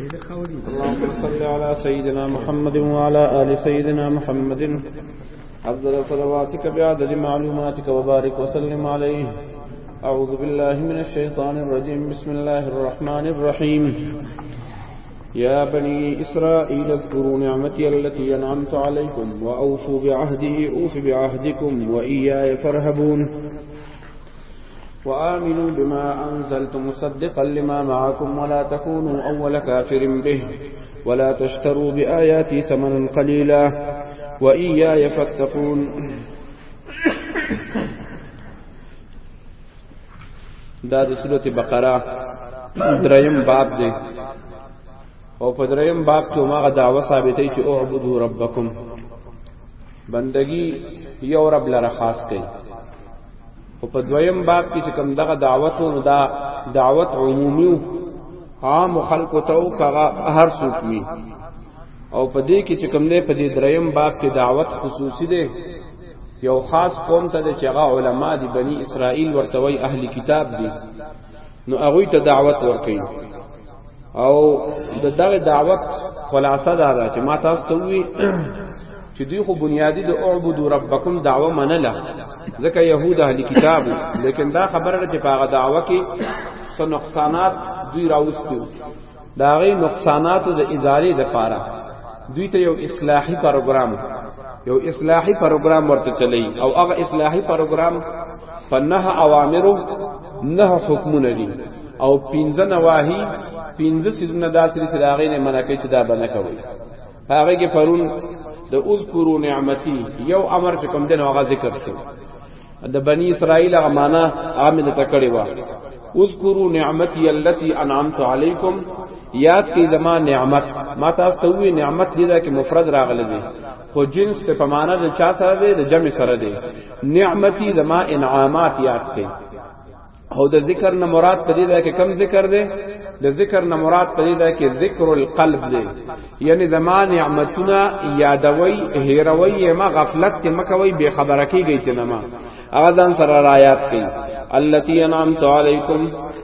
اللهم صل على سيدنا محمد وعلى آل سيدنا محمد عزل صلواتك بعدد معلوماتك وبارك وسلم عليه أعوذ بالله من الشيطان الرجيم بسم الله الرحمن الرحيم يا بني إسرائيل اذكروا نعمتي التي أنعمت عليكم وأوفوا بعهدي أوف بعهدكم وإياي فارهبون وآمنوا بما أنزلت مصدقا لما معكم ولا تكونوا أول كافر به ولا تشتروا بآياتي ثمنا قليلا وإياي فاتقون دا د سورته بقره دریم باب دی او په دریم باب کې ماغه دعوه ثابتې چې او عبدو ربکم بندگی یو رب لره خاص کړي او په دویم باب کې چې کوم دغه دعوت او دا دعوت عمومي عام خلق ته او هر څوک می او په دې کې چې کوم نه په دې دریم باب کې دعوت خصوصي ده یو خاص قوم ته چې هغه علما دي بني اسرائیل ورته وی اهل کتاب دي نو هغه ته دعوت ورکړي او د دغه دعوت خلاصه دا ده چې ما تاسو ته وی چې دوی خو بنیادی د اعبدوا ربکم دعوه منله ځکه يهود اهل کتاب لیکن دا خبره چې په هغه دعوه کې څه نقصانات دوی راوستي دا غي نقصانات د ادارې د پاره دوی ته یو اصلاحي پروګرام یو اصلاحي پروګرام ورته چلی او هغه اصلاحي پروګرام فنه اوامرو نه حکمونه دي او پنځه نواهی پنځه سیزونه داسې چې دا غي نه منع کوي چې دا بنه کوي هغه کې پرون د اذکرو نعمتي یو امر چې کوم دین هغه ذکر شو د بنی اسرائیل هغه معنا عامد تکړه وا اذکرو نعمتي التي انعمت علیکم یاد کی زما نعمت ما تاسو ته وی نعمت دې دا کې مفرد راغلی دی خو جنس ته په معنا د چا سره دی د جمع سره دی نعمتي زما انعامات یاد کړئ او د ذکر نه مراد په دې ده کې کم ذکر ده د ذکر نه مراد په دې ده کې ذکر القلب ده یعنی زمان نعمتونه یادوي هیروي ما غفلت ته مکوي به خبره کیږي چې نه ما هغه ځان سره رايات کړي التي انعمت عليكم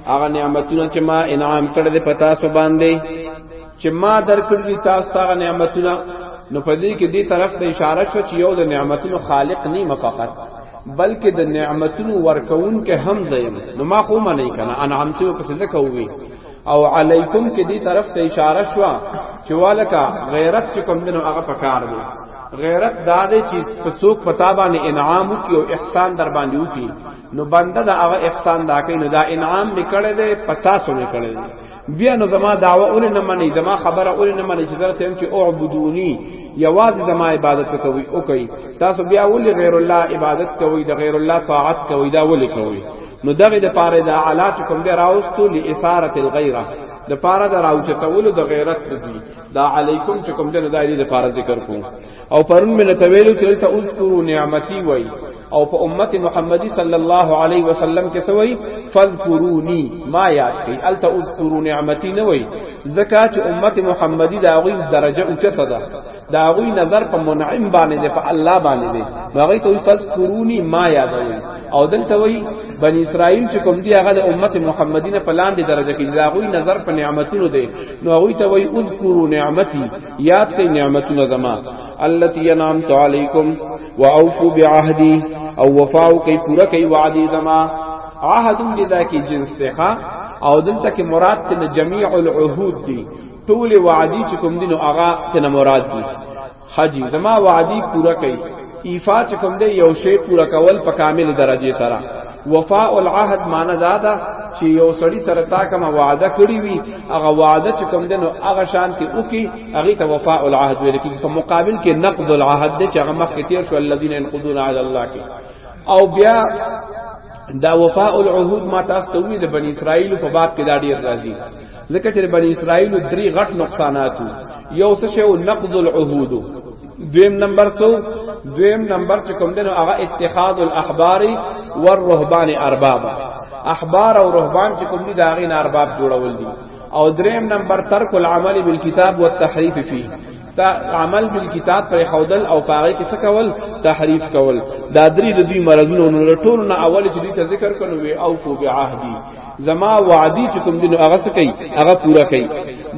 هغه نعمتونه چې ما انعام کړې پتا سو باندې چې ما درکړي تاسو ته نعمتونه نو په دې کې دې طرف ته اشاره شو چې یو د نعمتونو خالق نه مفقط بلکې د نعمتونو ورکون کې هم زیم نو ما خو منې کنه انعامتو په څه کوي او علیکم کې دې طرف ته اشاره شو چې والکا غیرت چې کوم دنو هغه پکار دی غیرت دا دی چې په څوک پتا باندې انعام وکي او احسان در باندې وکي نو بنده دا هغه احسان دا کوي نو دا انعام نکړې ده پتا سو نکړې ده بیا نو زما دعوه اول نه منی زما خبره اول نه منی چې درته هم چې اعبدونی یوازې زما عبادت کوي او کوي تاسو بیا ول غیر الله عبادت کوي د غیر الله طاعت کوي دا ول کوي نو دغه د پاره د اعلی چې کوم بیا راوستو لاساره الغیره د پاره د راوچتولو د غیرت دی دا علیکم چې کوم جن دایری د پاره ذکر کوم او پرون مې ته ویلو چې ته اذکروا نعمتي وای او په امت محمدي صلی الله علیه وسلم کې سوي فذكروني ما یاد کړئ الته اذکروا نعمتي نه وای زکات امت محمدي دا غوي درجه اوچته ده دا غوي نظر په منعم باندې ده په الله باندې ده هغه ته فذكروني ما یاد وای او دلته وای بنی اسرائیل چې کوم دی هغه د امت محمدی نه پلان دی درجه کې دا غوي نظر په نعمتونو دی نو غوي ته وای اذکروا نعمتي یاد کړئ نعمتونه زما التي انعمت عليكم واوفوا بعهدي او وفاء کوي پوره کوي وعده زما عهد دې دا کې جنس ته او دلته کې مراد ته جميع العهود دي ټول وعدي چې کوم دینو هغه ته مراد دي حاجی زما وعدي پوره کوي ایفا چې کوم دې یو شی پوره کول په کامل درجه سره وفاء العهد معنی دا ده چې یو سړی سره تا کوم وعده کړی وي هغه وعده چې کوم دنو هغه شان کې وکي هغه ته وفاء العهد ویل کیږي په مقابل کې نقض العهد دی چې هغه مخکې تیر شو الذين ينقضون عهد الله کې او بیا دا وفاء العهود ما تاسو ته وی د بنی اسرائیل په باب کې دا ډیر راځي ځکه چې بنی اسرائیل درې غټ نقصاناتو یو څه شی او نقض العهود دویم نمبر څو دویم نمبر چې کوم دنو هغه اتخاذ الاحبار والرهبان اربابا احبار او رهبان چې کوم دي دا غي ارباب جوړول دي او دریم نمبر ترک العمل بالکتاب والتحریف فيه دا عمل بالکتاب پر خودل او پاره کې څه کول تحریف کول دا درې د دوی مرزونو نو ټول نه اول چې دوی ته ذکر کړو وی او فو بعهدی زما وعدی چې کوم دین هغه څه کوي هغه پورا کوي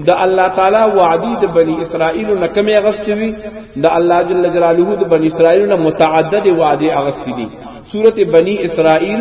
د الله تعالی وعدی د بنی اسرائیل نه کمی اغستوي د الله جل جلاله د بنی اسرائیل نه متعدد وعده اغستې دي سورته بنی اسرائیل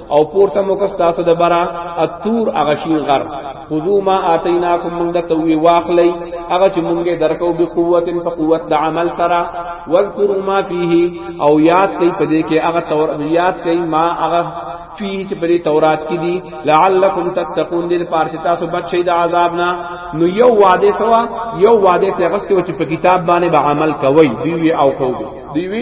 او پورته مو کس تاسو د برا اتور اغشین غر خذو ما اتیناکم من دتوی واخلی اغه چې مونږه درکو به قوت په قوت د عمل سره واذکروا ما فیه او یاد کئ پدې کې اغه تور یاد کئ ما اغه فيه چې په تورات کې دي لعلکم تتقون دې پار چې تاسو بچ شئ د عذاب نه نو یو وعده سوا یو وعده ته غسته چې په کتاب باندې به عمل کوي دی او کوي دی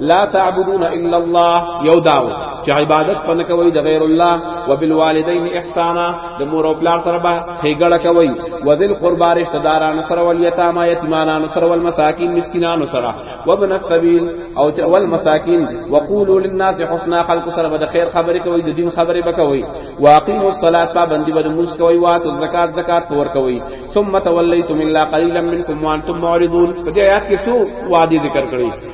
لا تعبدون الا الله یو داو چې عبادت پنه کوي د غیر الله وبالوالدین احسانا د مور او پلار سره به هیګړه کوي وذل قربا رشتہ داران سره ول یتاما یتیمانان سره ول مساکین مسکینان سره وابن السبیل او ول مساکین وقولوا للناس حسنا خلق سره به خیر خبرې کوي د دین خبرې بکوي واقیموا الصلاة پابندی به موږ کوي وات زکات زکات ور کوي ثم تولیتم الا قليلا منکم وانتم معرضون په دې آیات کې څو وعده ذکر کړی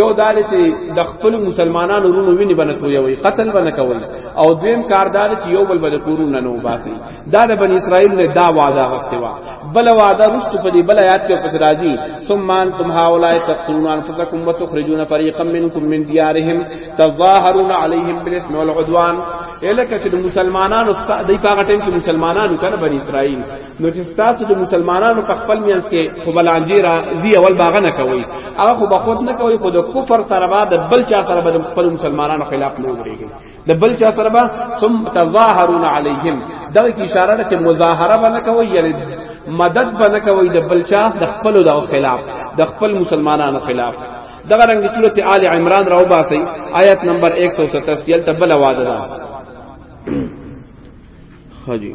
یو دال چې د خپل مسلمانانو ورونو ویني بنه تو یوي قتل بنه کول او دویم کاردار چې یو بل بده کورونه نو باسي دا د بنی اسرائیل نه دا وعده واستوا بل وعده رست په دې بل آیات کې پس راځي ثم انتم هؤلاء تقتلون انفسكم وتخرجون فريقا منكم من ديارهم تظاهرون عليهم بالاسم والعدوان الکه چې مسلمانانو د پاغه ټیم کې مسلمانانو کنه بنی اسرائیل نو چې تاسو د مسلمانانو په خپل مینس کې خو بلانجی را دی اول باغ نه کوي هغه خو بخود نه کوي خو د کفر سره به د بل چا سره به د خپل مسلمانانو خلاف نه وریږي د بل چا سره به ثم تظاهرون علیهم دا کی اشاره ده چې مظاهره به نه کوي یعنی مدد به نه کوي د بل چا د خپل د خلاف د خپل مسلمانانو خلاف دغه رنگ سورت آل عمران راو باسی آیت نمبر 187 یل تبل واده ده خجی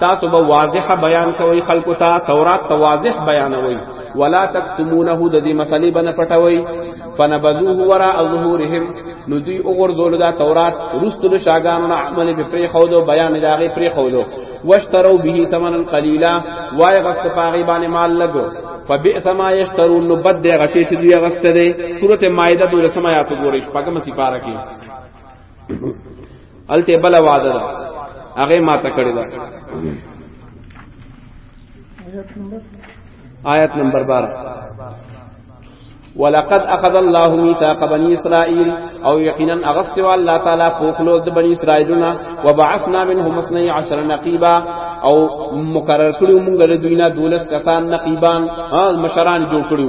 تاسو به واضح بیان کوي خلکو ته تورات ته واضح بیانوي ولا تکتمونه د دې مسلې باندې پټوي فنبذوه وراء ظهورهم نو دوی وګرځول دا تورات رستلو شاګانو عمل به پرې خودو بیان داغه پرې خودو واشتروا به ثمنا قليلا وای غست پاغي باندې مال لګو فبئس ما یشترون نو بد دی غشی چې دوی غست دی سورته مائده دولسمه آیات ګورئ پاګه مسی پارا کې الته بل وعده ده هغه ما ته کړی ده آیت نمبر 12 ولقد اخذ الله ميثاق بني اسرائيل او یقینا اغست الله تعالی پوخلو د بني اسرائيلنا وبعثنا منهم 12 نقيبا او مقرر کړو موږ له دوی نه دولس کسان نقيبان مشران جوړ کړو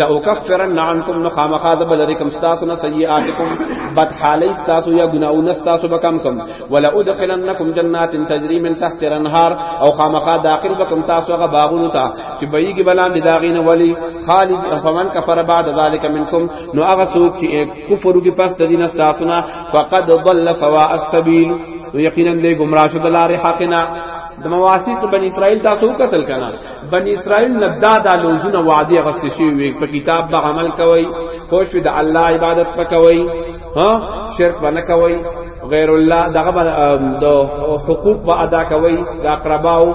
لاکفرن عنکم نو خامخا د بلریکم تاسو نه سیئاتکم بد حالی تاسو یا گناونه تاسو بکم کم ولا ادخلنکم جنات تجری من تحت الانهار او خامخا داخل بکم تاسو غ باغونو ته چې بیګ بلان د داغین ولی خالد فمن کفر بعد ذلک منکم نو هغه څوک چې کفر وکړي پس د دین تاسو نه فقد ضل سواء السبیل یقینا دې گمراه شو د لارې حقنا د مواسیق بنی اسرائیل تاسو قتل کنا بنی اسرائیل نبدا دا لوزونه وعده غسل شي وي په کتاب به عمل کوي خوش د الله عبادت پکوي ها شرک باندې کوي غیر الله دغه د حقوق به ادا کوي د اقرباو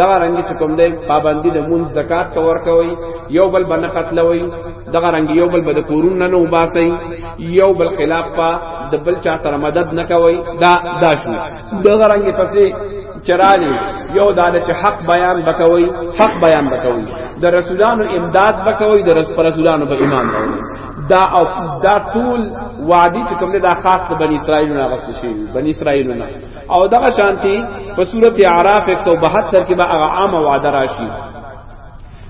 دغه رنګ چې کوم دی پابندی د مون زکات ته ور کوي یو بل باندې قتلوي دغه رنګ یو بل بده کورون نه نو باسي یو بل خلاف په د بل چا سره مدد نه کوي دا دا شو دغه رنګ پسې چرالي یو دا چې حق بیان بکوي حق بیان بکوي د رسولانو امداد بکوي د رسولانو په ایمان راوړي دا او دا ټول وادي چې کوم دا خاص د بنی اسرائیل نه غوښت شي بنی اسرائیل نه او دغه شانتي په سورته اعراف 172 کې به هغه عام وعده راشي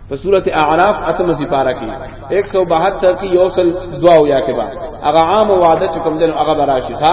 په سورته اعراف اتم سی پارا کې 172 کې یوصل دعا ویا کې با هغه عام وعده چې کوم دین هغه راشي ها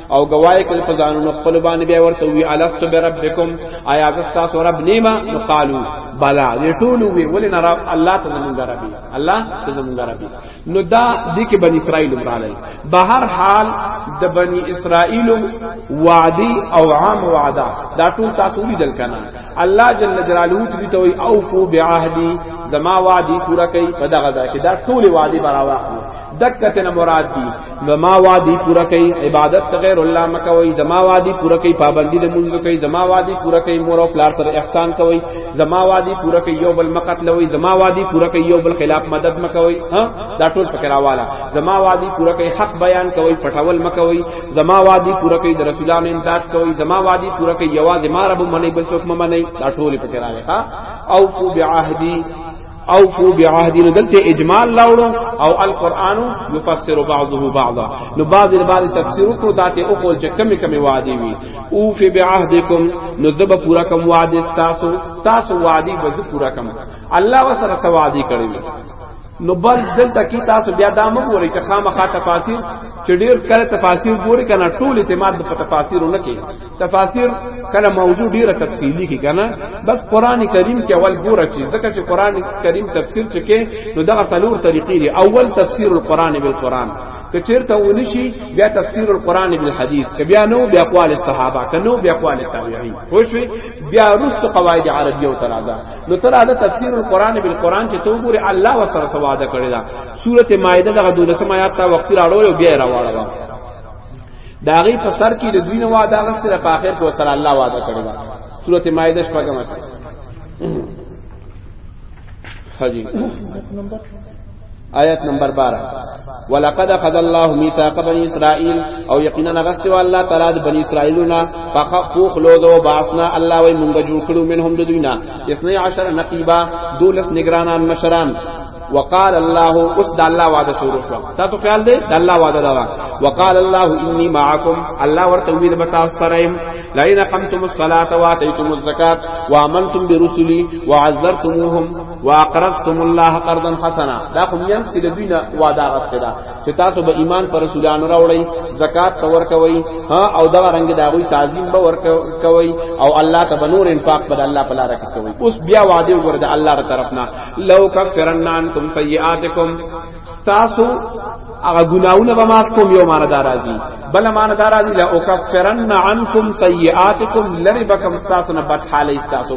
او گواہی کل فزانو خپل باندې بیا ورته وی الست بربکم آیا زستا سو رب نیما نو قالو بلا دې ټول وی ولې نه رب الله ته زمونږ ربي الله ته زمونږ ربي نو دا دې کې بنی اسرائیل برالل بهر حال د بنی اسرائیل وعدی او عام وعده دا ټول تاسو لیدل کنه الله جل جلاله دې ته وی اوفو بعهدی زما وعدی پورا کړي په دغه ځای کې دا ټول وعده براواخلو دکته نه مراد دي زما وادي پورا کوي عبادت ته غیر الله مکوي زما وادي پورا کوي پابندي د مونږ کوي زما وادي پورا کوي مور او پلار تر احسان کوي زما وادي پورا کوي یو بل مقتلوي زما وادي پورا کوي یو بل خلاف مدد مکوي ها دا ټول فکر والا زما وادي پورا کوي حق بیان کوي پټول مکوي زما وادي پورا کوي د رسولانو امداد کوي زما وادي پورا کوي یوازې ما رب منی بل څوک منی دا ټول فکر راغی ها او فو بعهدی او فو بعهد نو دلته اجمال لاوړو او القران يفسر بعضه بعضا نو بعض بعض تفسیر کو داته او کول چې کمی کمی وعده وی او فی بعهدکم نو دب پورا کم وعده تاسو تاسو وعده به پورا کم الله وسره سوادی کړی نو بل دلته کی تاسو بیا دا مو ګورئ چې خامخا تفاسیر چې ډیر کله تفاسیر ګوري کنه ټول اعتماد په تفاسیر نه کوي تفاسیر کله موضوع ډیره تفصیلی کی کنه بس قران کریم کې اول ګوره چې ځکه چې قران کریم تفسیر چې کې نو دغه څلور طریقې دي اول تفسیر القران بالقران کچیرته ونشي بیا تفسیر القران بالحديث ک بیا نو بیا قوال الصحابه ک نو بیا قوال التابعین خوشوي بیا رست قواعد عربیه او ترازا نو ترازا تفسیر القران بالقران چې تو ګوره الله وسره سواده کړی دا سوره مائده دغه 12 آیات تا وقتی راړو بیا راوړل داغي په سر کې د دوی نه وعده غسل په اخر کې سره الله وعده کړی دا سورته مائده شپږم حجی آیت نمبر 12 ولقد قد الله ميثاق بني اسرائيل او یقینا غست والله تعالی بني اسرائيلنا فخفوخ لوذو باسنا الله وي مونږ جوړ کړو منهم دوینا 12 نقيبا دولس نگرانان مشران وقال الله اس د الله وعده شروع شو تا تو خیال دی د الله وعده دا وقال الله انی معکم الله ورته وی د بتا سرایم لئن قمتم الصلاه واتیتم الزکات وامنتم برسلی وعذرتموهم واقرضتم الله قرضا حسنا دا خو یم چې د دوی نه وعده غسته ده چې تاسو به ایمان پر رسولانو راوړی زکات ته ورکوي ها او دا رنګ دا غوي تعظیم به ورکوي او الله ته بنور انفاق پر الله په لار کې کوي اوس بیا وعده ورته الله تر طرفنا لو کفرن عنکم سیئاتکم تاسو هغه ګناونه به معاف کوم یو معنی دار راځي بل معنی دار راځي لا او کفرن عنکم سیئاتکم لری بکم تاسو نه بد حال تاسو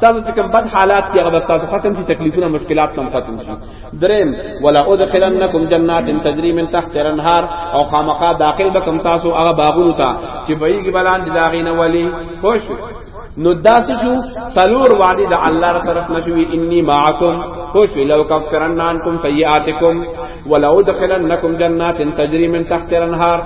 تاسو چې کوم بد حالات کې هغه تاسو ختم شي تکلیفونه مشکلات تم ختم شي دریم ولا ادخلنکم جنات تجری من تحت الانهار او خامخا داخل بکم تاسو هغه باغونو ته چې بهیږي بلان دي داغینه ولی خوش نو داسې جو سلور وعده د الله تر طرف نشوي اني معكم خوش لو كفرن عنكم سيئاتكم ولو دخلنكم جنات تجري من تحت الانهار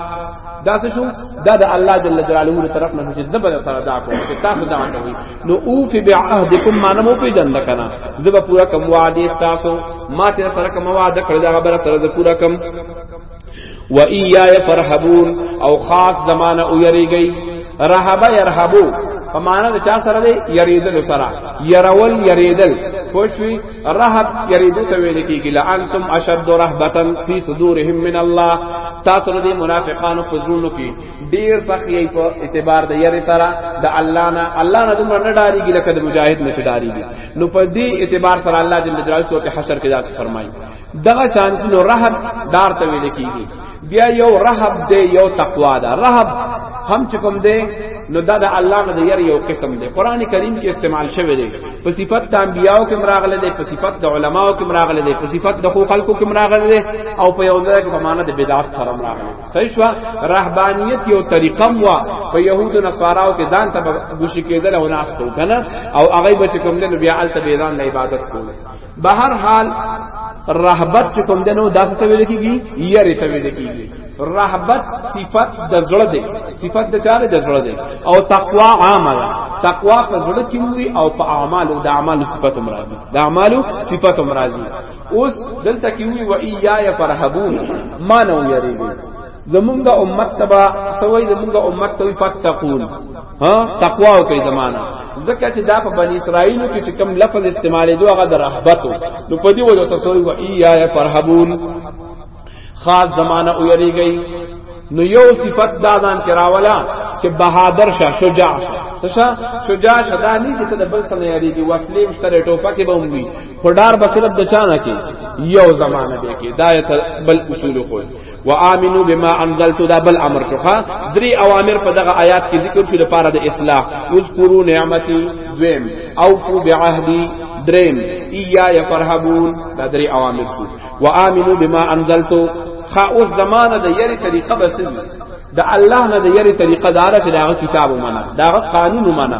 دا څه شو دا د الله جل جلاله له طرف نه چې زبر سره دا کوم چې تاسو دا کوي نو او فی بعهدکم ما نمو په جند کنا زبر پورا کوم وعده تاسو ما چې سره کوم وعده کړی دا خبره سره پورا کوم و ایای فرحبون او خاص زمانہ او یریږي رهبا يرهبو په معنا د چا سره دی یریدل سره يرول یریدل خوشوي رهب یریدو ته ویل کیږي لانتم اشد رهبتا فی صدورهم من الله تاسو د منافقانو په زړونو کې ډیر سخی په اعتبار د یری سره د الله نه الله نه دومره نه ډاریږي لکه د مجاهد نه چې ډاریږي نو په دې اعتبار سره الله جل جلاله سورته حشر کې دا فرمایي دغه شانتی نو رهب دار ته ویل کیږي بیا یو رهب دی یو تقوا ده رهب هم چکم دی نو دا د الله نه یې یو قسم دی قران کریم کې استعمال شوی دی په صفت د انبیاو کې مراغله دی په صفت د علماو کې مراغله دی په صفت د خلکو کې مراغله دی او په یو ځای کې په معنا د بدعت سره مراغله صحیح شو رهبانیت یو طریقه مو په يهودو نصاراو کې دان ته ګوشي کېدل او ناس کو کنه او هغه به کوم نه بیا الته بیان عبادت کوله به هر حال رهبت چې کوم دنو داسې ته ویل کیږي یری ته ویل کیږي رهبت صفت د زړه دی صفت د چاره د زړه دی او تقوا عامه ده تقوا په زړه کې وي او په اعمالو د اعمالو صفت مرادي د اعمالو صفت مرادي اوس دلته کې وي و ایای فرحبون ما نو یریږي زمونږه امت تبا سوی زمونږه امت توي فتقون ها تقوا او کې زمانہ ځکه چې دا په بنی اسرائیل کې چې کوم لفظ استعمالې دوه هغه د رهبت نو په دې وجه ته سوې و ای یا فرحبون خاص زمانہ او یری گئی نو یو صفت دا ځان کراولا چې بهادر شه شجاع شه شه شجاع شه دا نه چې ته بل سره یری دی وسلې مشتره ټوپه کې به ومي خډار به صرف د چانه کې یو زمانہ دی کې دا بل اصول خو وامنو بما انزلت دا بل امر شوخه درې اوامر په دغه آیات کې ذکر شو لپاره د اصلاح اذکروا نعمتي دویم اوفو بعهدي دریم ایا یفرحبون دا درې اوامر شو وامنو بما انزلت خا اوس زمانه د یری طریقه بس د الله نه د یری طریقه دار چې دا کتاب ومنه دا قانون ومنه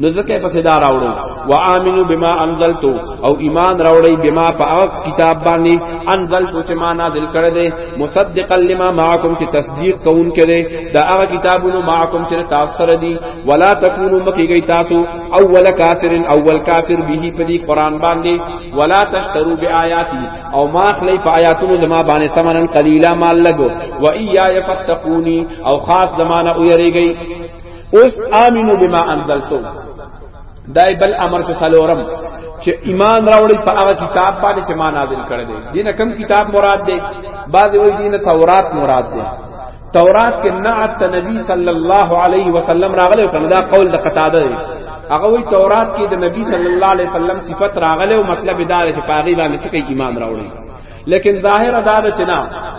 نو ځکه په صدا راوړو و امنو بما انزلتو او ایمان راوړی بما په کتاب باندې انزلتو چې ما نازل کړی دی مصدقا لما معکم چې تصدیق کوون کړي دا هغه کتابونو معکم چې تاسو سره دي ولا تکونو مکیږي تاسو اول کافر اول کافر به په دې قران باندې ولا تشترو بیااتی او ما خلی په آیاتونو زما باندې ثمنن قلیلا مال لګو و ایا یفتقونی او خاص زمانہ او یریږي اوس امنو بما انزلتو دای بل امر ته سلورم چې ایمان راوړی په هغه کتاب باندې چې ما نازل کړی دی دینه کم کتاب مراد دی بعض وی دینه تورات مراد دی تورات کې نعت نبی صلی الله علیه وسلم راغلی او دا قول د قتاده دی هغه وی تورات کې د نبی صلی الله علیه وسلم صفت راغلی او مطلب دا دی چې پاغي باندې ټکی ایمان راوړی لیکن ظاهر دا ده چې نه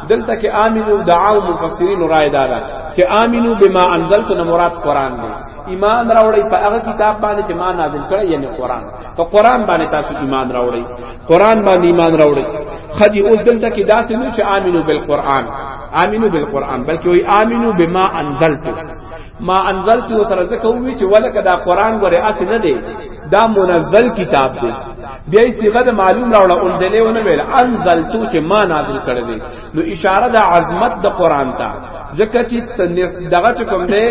دلته کې امنو دعا او مفسرین رائے دا ده چې امنو بما انزلت نه مراد قران دی ایمان راوړی په هغه کتاب باندې چې ما نازل کړی یعنی قران په قران باندې تاسو ایمان راوړی قران باندې ایمان راوړی خدي اوس دلته کې داسې نه چې امنو بالقران امنو بالقران بلکې وی امنو بما انزلت ما انزلت وترزکه وی چې ولکه دا قران غره اته نه دی دا منزل کتاب دی بیا یې صيغه د معلوم راوړه انزلې ونه ویل انزلتو چې ما نازل کړی دی نو اشاره د عظمت د قران ته ځکه چې دغه چې کوم دی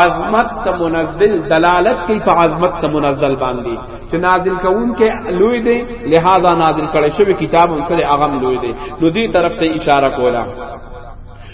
عظمت ته منزل دلالت کوي په عظمت ته منزل باندې چې نازل کوون کې لوی دی لہذا نازل کړی شوی کتاب هم سره اغم لوی دی نو دې طرف ته اشاره کوله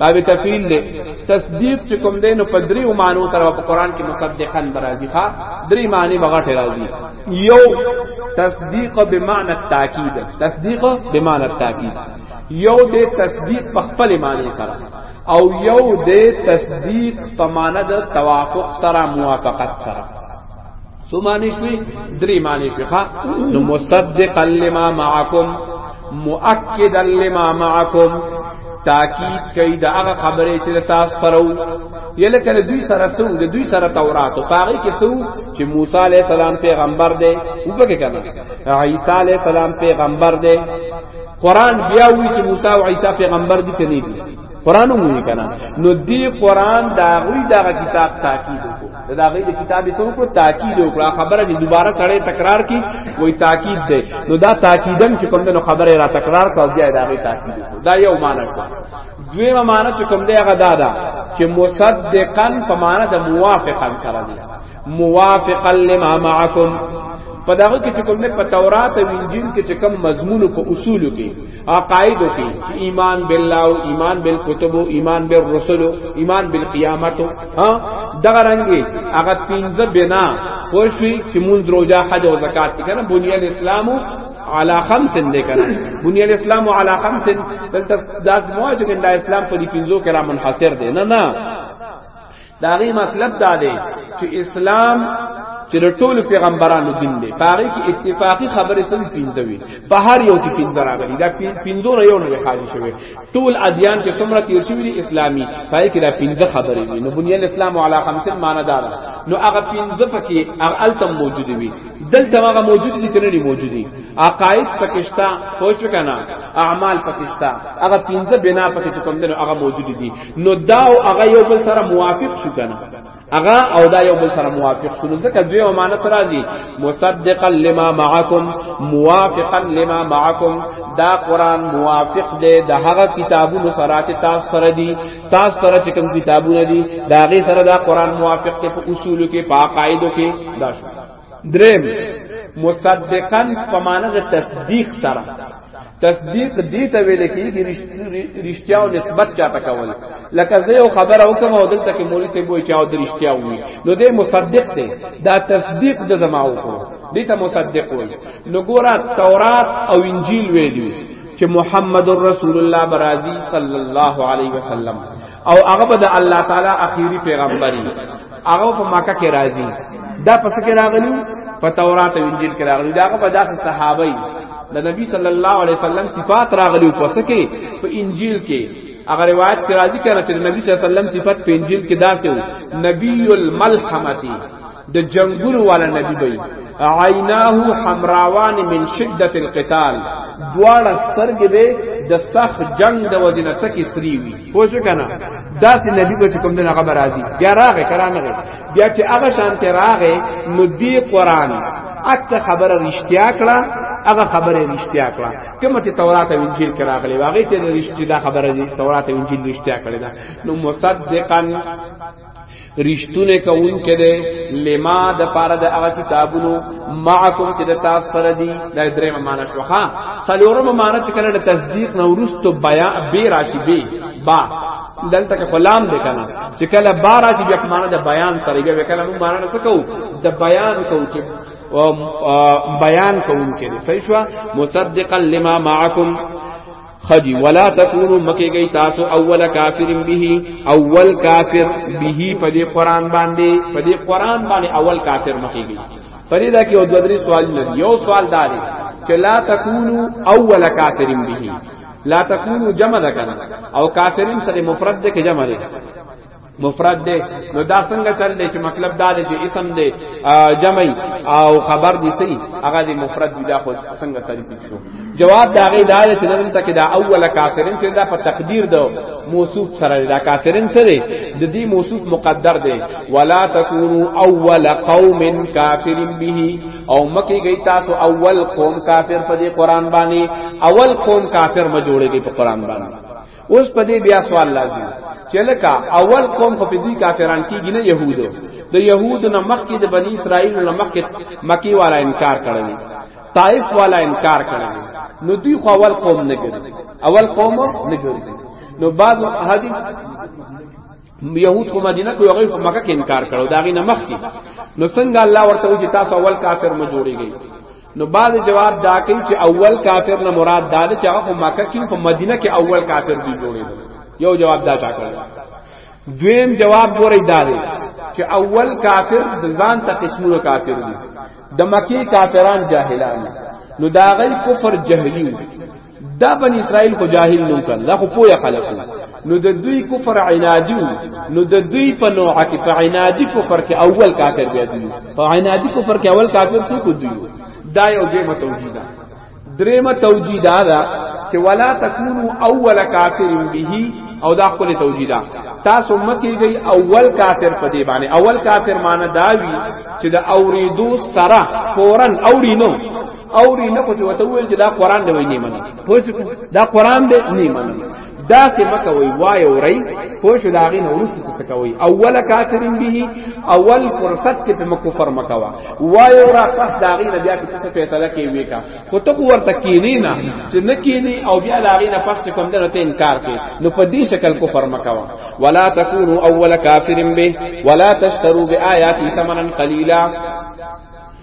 باب تفعیل دی تصدیق چې کوم دی نو په درې معنی سره په قران کې مصدقا برازي ښا درې معنی بغټ راځي یو تصدیق بمعنى التاکید تصدیق بمعنى التاکید یو دی تصدیق په خپل معنی سره او یو دی تصدیق په معنی د توافق سره موافقت سره سو معنی شوی درې معنی شوی ها نو مصدق لما معکم مؤکد لما معکم تاکید کوي دا هغه خبره چې تاسو سره وو یله کله دوی سره سو د دوی سره تورات او هغه کې سو چې موسی علی السلام پیغمبر دی او په کې کنه عیسی علی السلام پیغمبر دی قران بیا وی چې موسی او عیسی پیغمبر دي کني دي قران وی کنه نو دی قران دا غوی دا کتاب تاکید وکړو دا غوی د کتاب سو کو تاکید وکړه خبره دې دوباره کړي تکرار کی وای تاکید دی نو دا تاکیدم چې کوم نو خبره را تکرار کړه بیا دا غوی تاکید وکړو دا یو معنی ده دویمه معنی چې کوم دی هغه دا ده چې مصدقا په معنی د موافقا سره دی موافقا لما معکم په داغه کې چې کوم نه په تورات او انجیل کې چې کوم مضمون په اصول کې عقائد کی ایمان بالله او ایمان بالکتب او ایمان بالرسل او ایمان بالقیامت ها دغه رنگي هغه پنځه بنا پوښوي چې مونږ روزه حج او زکات کنه بنیاد اسلامو علی خمس دې کنه بنی الاسلام علی خمس دلته داس مواجه کنه اسلام په دې پنځو کې را منحصر دی نه نه دا غي مطلب دا دی چې اسلام چې د ټولو پیغمبرانو دین دی پاره کې اتفاقی خبره سم پینځه وي په هر یو کې پینځه راغلي دا پینځو نه یو نه خالي شوی ټول ادیان چې څومره تیر شوی دي اسلامي پاره کې دا پینځه خبره وي نو بنی الاسلام علی خمس معنی دار نو هغه پینځه پکې هغه التم موجود وي دلته هغه موجود دي کنه موجودي عقاید پکشتا پوښ کنا اعمال پکشتا هغه پینځه بنا پکې کوم دي هغه موجود دي نو دا او هغه یو بل سره موافق شو کنه اغا او دا یو بل سره موافق شول ځکه دوی امانت راځي مصدقا لما معکم موافقا لما معکم دا قران موافق دی د هغه کتابونو سره چې تاسو سره دي تاسو سره چې کوم کتابونه دي دا غي سره دا قران موافق دی په اصولو کې په عقایدو کې دا شو دریم مصدقن په معنی د تصدیق سره تصدیق دې ته ویل کېږي رښتیا او نسبت چاته کول لکه زه یو خبره وکم او دلته کې مولوی صاحب وایي چې او د رښتیا وي نو دې مصدق دی دا تصدیق د زما وکړو دې ته مصدق وایي نو ګوره تورات او انجیل ویلي چې محمد رسول الله برازي صلی الله علیه وسلم او هغه به د الله تعالی اخیری پیغمبري هغه په مکه کې راځي دا پس کې راغلی په تورات او انجیل کې راغلی دا هغه په داسې صحابه د نبی صلی الله علیه وسلم صفات راغلی په پس کې په انجیل کې هغه روایت کې راځي کړه چې نبی صلی الله علیه وسلم صفات په انجیل کې داسې نبی الملحمتی د جنگونو والا نبی بی عیناه حمراوان من شدت القتال دواړه سترګې به د سخ جنگ د وجنه تک سری وی پوه شو کنه داسې نبی به کوم دغه خبر راځي بیا راغې کرانه بیا چې هغه شان ته راغې نو دی قران اته خبره رښتیا کړه هغه خبره رښتیا کړه کوم چې تورات او انجیل کې راغلي واغې ته رښتیا خبره دي تورات او انجیل رښتیا کړي دا نو مصدقا رشتونه کون کې ده لما د پاره د هغه کتابونو معکم چې د تاسو سره دي د درې معنا شو ها څلورم معنا چې کله د تصدیق نو ورستو بیا به راشي به با دلته کې غلام دی کنه چې کله با راشي بیا معنا د بیان سره بیا کله مو معنا څه کو د بیان کو چې بیان کون کې صحیح شو مصدقا لما معکم خجی ولا تکونو مکه گئی تاسو اول کافر به اول کافر به په دې قران باندې په دې قران باندې اول کافر مکه گئی په دې دا کې او دوه سوال نه یو سوال دار چې لا تکونو اول کافر به لا تکونو جمع ده کنه او کافرین سره مفرد ده کې جمع ده مفرد دی نو دا څنګه چل دی چې مطلب دا دی چې اسم دی جمعي او خبر دی سي هغه دی مفرد دی دا خو څنګه ترتیب شو جواب دا غي دا چې نن تک دا اول کافرین چې دا په تقدیر دو موصوف سره دا کافرین څه دی د دې موصوف مقدر دی ولا تکونو اول قوم کافر به او مکی گئی تاسو اول قوم کافر په دې قران باندې اول قوم کافر ما جوړېږي په قران باندې اوس په دې بیا سوال لازم چې لکه اول قوم خو په دې کافران کېږي نه يهودو د يهودو نه مخکې د بنی اسرائیل نه مخکې مکی والا انکار کړی طائف والا انکار کړی نو دوی خو اول قوم نه ګرځي اول قوم نه ګرځي نو بعض حدیث يهود خو مدینه کو هغه په مکه کې انکار کړو دا غي نه مخکې نو څنګه الله ورته وی چې تاسو اول کافر مو جوړیږئ نو بعد جواب دا کوي چې اول کافر نه مراد دا دی چې هغه مکه کې په مدینه کې اول کافر دی جوړېدل یو جواب دا ټاکل دویم جواب ورې دا دی چې اول کافر د ځان ته قسمونه کافر دي د مکی کافران جاهلان نو دا غي کفر جهلی دا بن اسرائیل خو جاهل نو کړ دا خو پوهه خلک نو د دوی کفر عنادی نو د دوی په نوع کې په عنادی کفر کې اول کافر بیا دي په عنادی کفر کې اول کافر څوک دی دا یو دیمه توجیه ده دریمه توجیه ده دا چې ولا تکونو اول کافر به او دا خپل توجیه ده تاسو مکی گئی اول کافر په دی باندې اول کافر معنی دا وی چې د اوریدو سره فورن اورینو اوري نه کوته وته ویل چې دا قران دی وای نه منه پوه شو دا قران دی نه منه دا څه مکوي وای اوري پوه شو دا غي نه ورسته څه کوي اوله کافرین به اول فرصت کې په مکفر مکوا وای اورا پس دا غي نه بیا څه فیصله کوي کا خو ته ورته کینی نه چې نه کینی او بیا دا غي نه پس کوم دنه ته انکار کوي نو په دې شکل کفر مکوا ولا تکونو اول کافرین به ولا تشترو بیااتی ثمنا قلیلا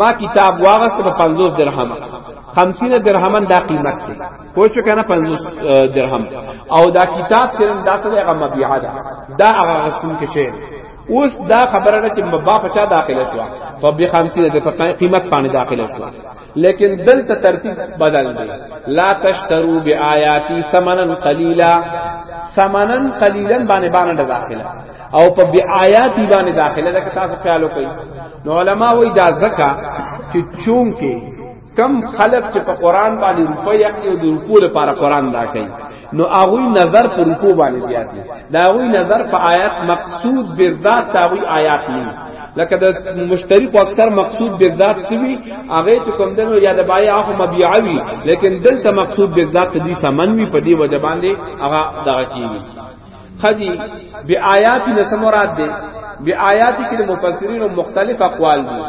ما کتاب واغست په 50 درهم 50 درهمن دا قیمت دی پوه شو کنه 50 درهم او دا کتاب ترم دا ته هغه مبيعه ده دا هغه غسل کې شی اوس دا خبره ده چې مبا په چا داخله شو په به 50 د قیمت باندې داخله شو لیکن دلته ترتیب بدل دی لا تشترو بیااتی ثمنن قلیلا ثمنن قلیلا باندې باندې داخله او په بی آیات باندې داخله ده که تاسو خیال وکړئ نو علما وایي دا زکه چې چون کې کم خلق چې په قران باندې روپۍ اخلي او د روپو لپاره قران دا کوي نو هغه نظر پر روپو باندې زیاتی دا هغه نظر په آیات مقصود به ذات هغه آیات نه لکه د مشتری په اکثر مقصود به ذات شوی هغه ته کوم دنو یا د بای اخو مبيعوي لیکن دلته مقصود به ذات دې سمن وی په دې وجه باندې هغه دغه کیږي خدي بی آیات نه مراد ده بی آیات کې د مفسرین مختلف اقوال دي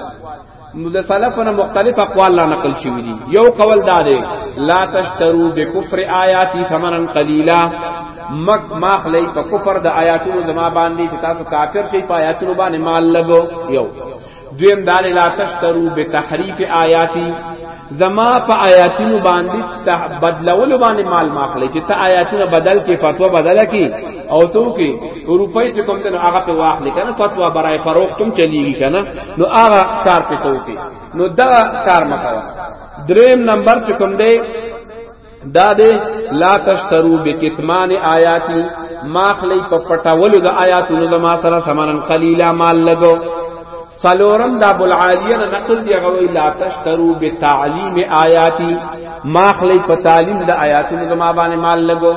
نو د سلفنا مختلف اقوال لا نقل شوی دي یو قول دا ده لا تشترو بکفر آیاتی ثمنا قلیلا مک ماخلی په کفر د آیاتونو زما باندې چې تاسو کافر شي په آیاتونو باندې مال لګو یو دویم دار لا تشترو بتحریف آیاتی زما په آیاتونو باندې بدلول باندې مال ماخلې چې ته آیاتونه بدل کې فتوا بدل کې او څو کې روپۍ چې کوم ته هغه په واخلې کنه فتوا برای فروخت هم چلیږي کنه نو هغه کار په تو کې نو دا کار مکوه دریم نمبر چې کوم دی دا دې لا تشترو بکتمان آیاتی ماخلی په پټولو د آیاتونو د ما سره سمنن قلیلا مال لګو سلورم دا ابو العالیه نه نقل دی غوی لا تشترو بتعلیم آیاتی ماخلی په تعلیم د آیاتونو د ما باندې مال لګو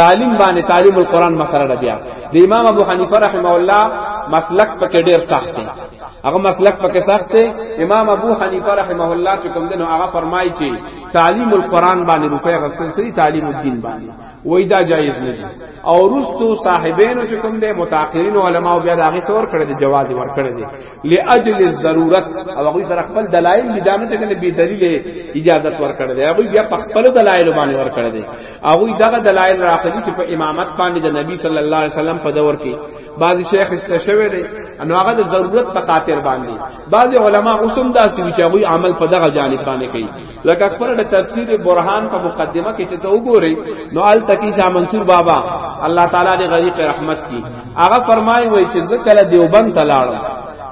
تعلیم باندې تعلیم القرآن مقرره بیا د امام ابو حنیفه رحمه الله مسلک پکې ډیر سخت دی هغه مسلک پکې سخت دی امام ابو حنیفه رحمه الله چې کوم دنو هغه فرمایي چې تعلیم القرآن باندې روپې غستل سری تعلیم الدین باندې وای دا جایز نه دي او رستو صاحبینو چې کوم دي متأخرین علما او بیا هغه څور کړی دی جواز ور کړی دی لاجل الضرورت او هغه سره خپل دلایل لیدانه ته کنه به دلیل اجازه ور کړی دی هغه بیا په خپل دلایل باندې ور کړی دی هغه دغه دلایل راخلی چې په امامت باندې د نبی صلی الله علیه وسلم په دور کې بعضی شیخ استشوی دی انو هغه د ضرورت په خاطر باندې بعض علما اوسم داسې وي چې هغه عمل په دغه جانب باندې کوي لکه خبر د تفسیر برهان په مقدمه کې چې ته وګورې نو ال تکي شاه منصور بابا الله تعالی دې غریق رحمت کی هغه فرمایي وي چې ذکر دیوبند ته لاړم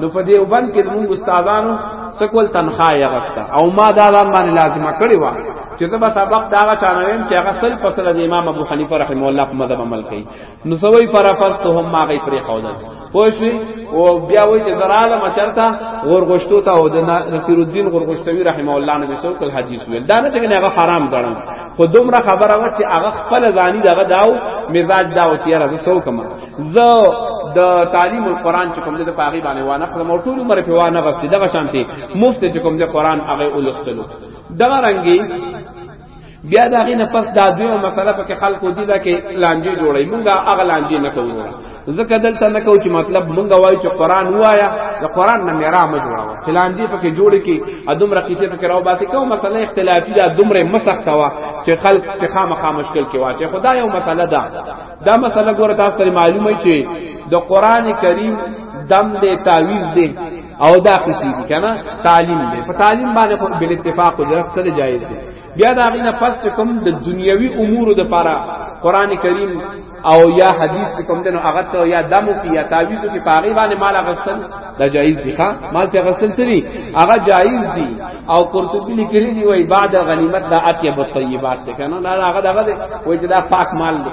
نو په دیوبند کې موږ استادانو سکول تنخواه یې غسته او ما دا ځان باندې لازمه کړی و چې زه به سبق دا غا چانویم چې هغه سل فصل د امام ابو حنیفه رحمه الله په مذهب عمل کوي نو سوي پر فقتهم ما غي پرې خودل پوښوي او بیا وای چې دراله مچرتا غورغشتو ته او د نصیر الدین غورغشتوی رحم الله نه بسو کل حدیث ویل دا نه چې هغه حرام غړم خو دومره خبره و چې هغه خپل ځاني دغه داو مزاج داو چې را وسو کما زه د تعلیم القرآن چې کوم د پاغي باندې وانه خپل موټول عمر په وانه غستی دغه شانتي مفت چې کوم د قرآن هغه ولستلو دغه رنګي بیا دا غي نه پس دا دوی مسله په خلکو دي دا کې لانجه جوړي مونږه اغه لانجه نه کوو ځکه دلته نه کوو چې مطلب مونږه وایو چې قران وایا د قران نه میرا ما جوړاو چې لانجه په کې جوړي کې ادم رقیسه په کې راو باسي کوم مسله اختلافي دا دومره مسخته وا چې خلک په خامخا مشکل کې واچي خدا یو مسله ده دا مسله ګوره تاسو ته معلومه چې د قران کریم دم دې تعویز دې او دا قصې دي کنه تعلیم دی په تعلیم باندې په بل اتفاق او درک سره جایز دی بیا دا غینه پس کوم د دنیوي امور د لپاره قران کریم او یا حدیث کوم دنو هغه ته یا دمو کی یا تعویذ کی پاغي باندې مال غسل دا جایز دي ښا مال ته غسل سری هغه جایز دي او قرطبی لیکلی دی وای بعد غنیمت دا اطیب الطیبات ته کنه دا هغه دغه وای چې دا پاک مال دی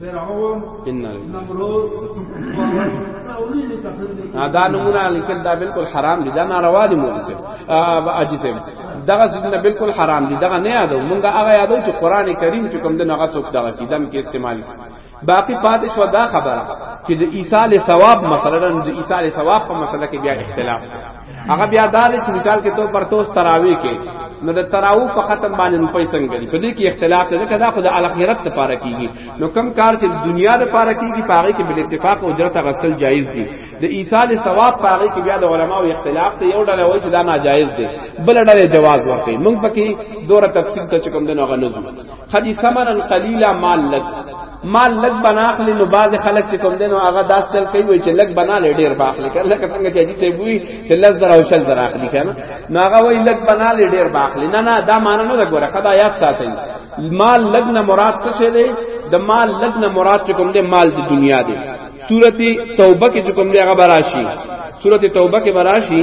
فرعون نمرود دا نمونه لیکل دا بالکل حرام دي دا ناروا دي مولوی صاحب اجي صاحب دغه سونه بالکل حرام دي دغه نه یادو مونږه هغه یادو چې قران کریم چې کوم دغه څوک دغه کیدم کې استعمال باقی پاتې شو دا خبره چې د عیسی له ثواب مثلا د عیسی له ثواب په مسله کې بیا اختلاف هغه بیا دا چې مثال کې تو پر توس تراوی کې نو د تراو په ختم باندې روپۍ څنګه دي په دې کې اختلاف دی کدا خو د الاخرت لپاره کیږي نو کم کار چې دنیا لپاره کیږي پاره کې بل اتفاق او اجرت غسل جایز دي د ایصال ثواب پاره کې بیا د علماو اختلاف ته یو ډول وایي چې دا ناجایز دي بل ډول جواز ورته موږ پکې دوره تفصیل ته کوم دنو غنځو خدي ثمرا قليلا مال لګ مال لګ بناخلی نو باز خلک چې کوم دینو هغه داس چل کوي وای چې لګ بنا لې ډیر باخلی کړه لکه څنګه چې اجي سه وی چې لز درا او شل درا اخلي کنه نو هغه وای لګ بنا لې ډیر باخلی نه نه دا معنی نه غوړه خدای یاد ساتي مال لګ نه مراد څه شه دی د مال لګ نه مراد چې کوم دی مال د دنیا دی سورته توبه کې چې کوم دی هغه براشي سورته توبه کې براشي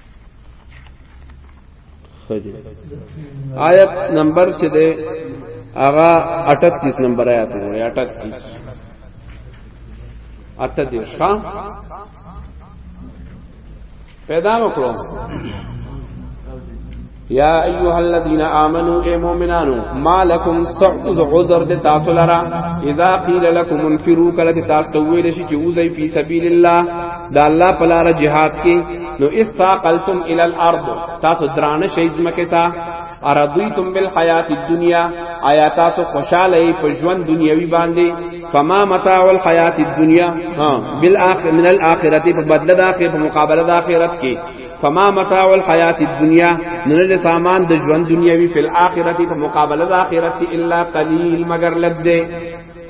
آیت نمبر چې ده هغه 38 نمبر آیت وګورئ 38 اته دې شام پیدا وکړو یا ایها الذین آمنو ای مومنانو مالکم سعوذ عذر د تاسو لرا اذا قیل لكم انفروا کله چې تاسو ته ویل شي چې اوځي په سبیل الله دا الله په لار جهاد کې نو استاقلتم الی الارض تاسو درانه شي زمکه تا ارضیتم بالحیات الدنیا آیا تاسو خوشاله په ژوند دنیوي باندې فما متاع الحیات الدنیا ها بالآخر من الاخرته په بدله د اخرت په مقابله د اخرت کې فما متاع الحیات الدنیا نن له سامان د ژوند دنیوي په آخرت په مقابله د آخرت الا قلیل مگر لګ دې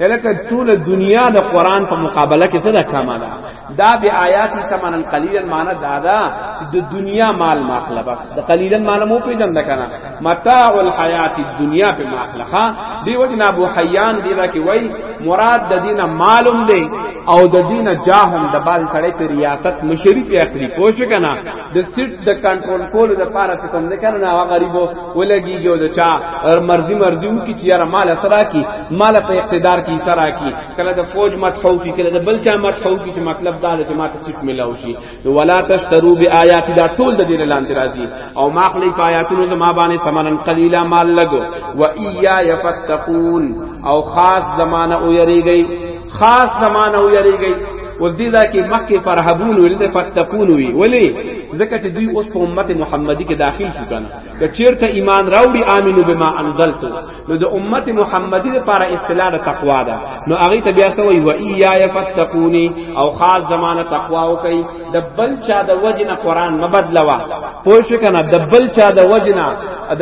الکه ټول دنیا د قران په مقابله کې څه ده کما ده دا به آیات ثمن قلیلا معنی دا ده د دنیا مال ماخله بس د قلیلا مال مو پیژند کنه متاع الحیات الدنیا په ماخلخه دی وجنا ابو حیان دی دا کی وای مراد د دینه معلوم دی او د دینه جاهم د باز سړی ته ریاست مشری په اخری پوښ کنا د سټ د کنټرول کول د پاره چې کوم نه کنه هغه غریبو ولګیږي او د چا مرضی مرضی و کی چیرې مال سره کی مال په اقتدار کی سره کی کله د فوج مت خو کی کله د بل چا مت خو کی چې مطلب دا چې ماته سټ ملاوي نو ولا تشترو بیاات دا ټول د دین لاندې راځي او ما خلی آیاتونو زما باندې ثمنن قلیلا مال لګو و ایا یفتقون او خاص زمانہ او یریږي خاص زمانہ او یریږي ول دې دا کې مکه پر حبون ول دې فتقون وی ولی ځکه چې دوی اوس په امت محمدي کې داخل شو کنه که چیرته ایمان راوړي امنو بما انزلت نو د امت محمدی لپاره اصطلاح د تقوا ده نو هغه ته بیا سوی و ایای فتقونی او خاص زمانه تقوا او کوي د بل چا د وجنه قران مبدلوا پوه شو کنه د بل چا د وجنه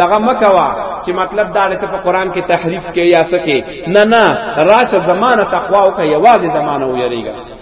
دغه مکوا چې مطلب دا ته په قران کې تحریف کې یا سکه نه نه راشه زمانه تقوا او کوي واځي زمانه ویریږي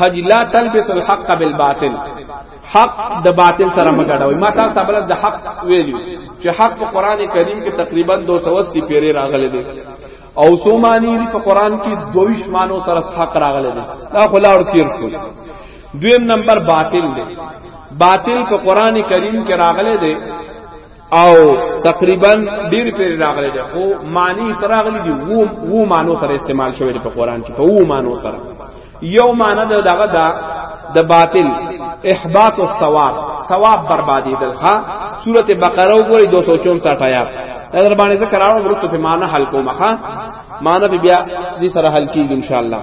حج لا تلبس الحق بالباطل حق د باطل سره مګړوي ما تاسو ته د حق ویلو چې حق په قران کریم کې تقریبا 280 پیری راغلي دي او سو معنی دی په قران کې دویش مانو سره حق راغلي دي دا خلا اور تیر شو دویم نمبر باطل دی باطل په قران کریم کې راغلي دي او تقریبا ډیر پیر راغلی دی خو معنی سره غلی دی وو وو معنی سره استعمال شوی دی په قران کې په وو معنی سره یو معنی د دغه دا د باطل احباط الثواب ثواب بربادی دلخه سوره بقره وګورئ 264 آیات در باندې ذکر راو ورته په معنی حل کومه معنی بیا دې سره حل کیږي ان شاء الله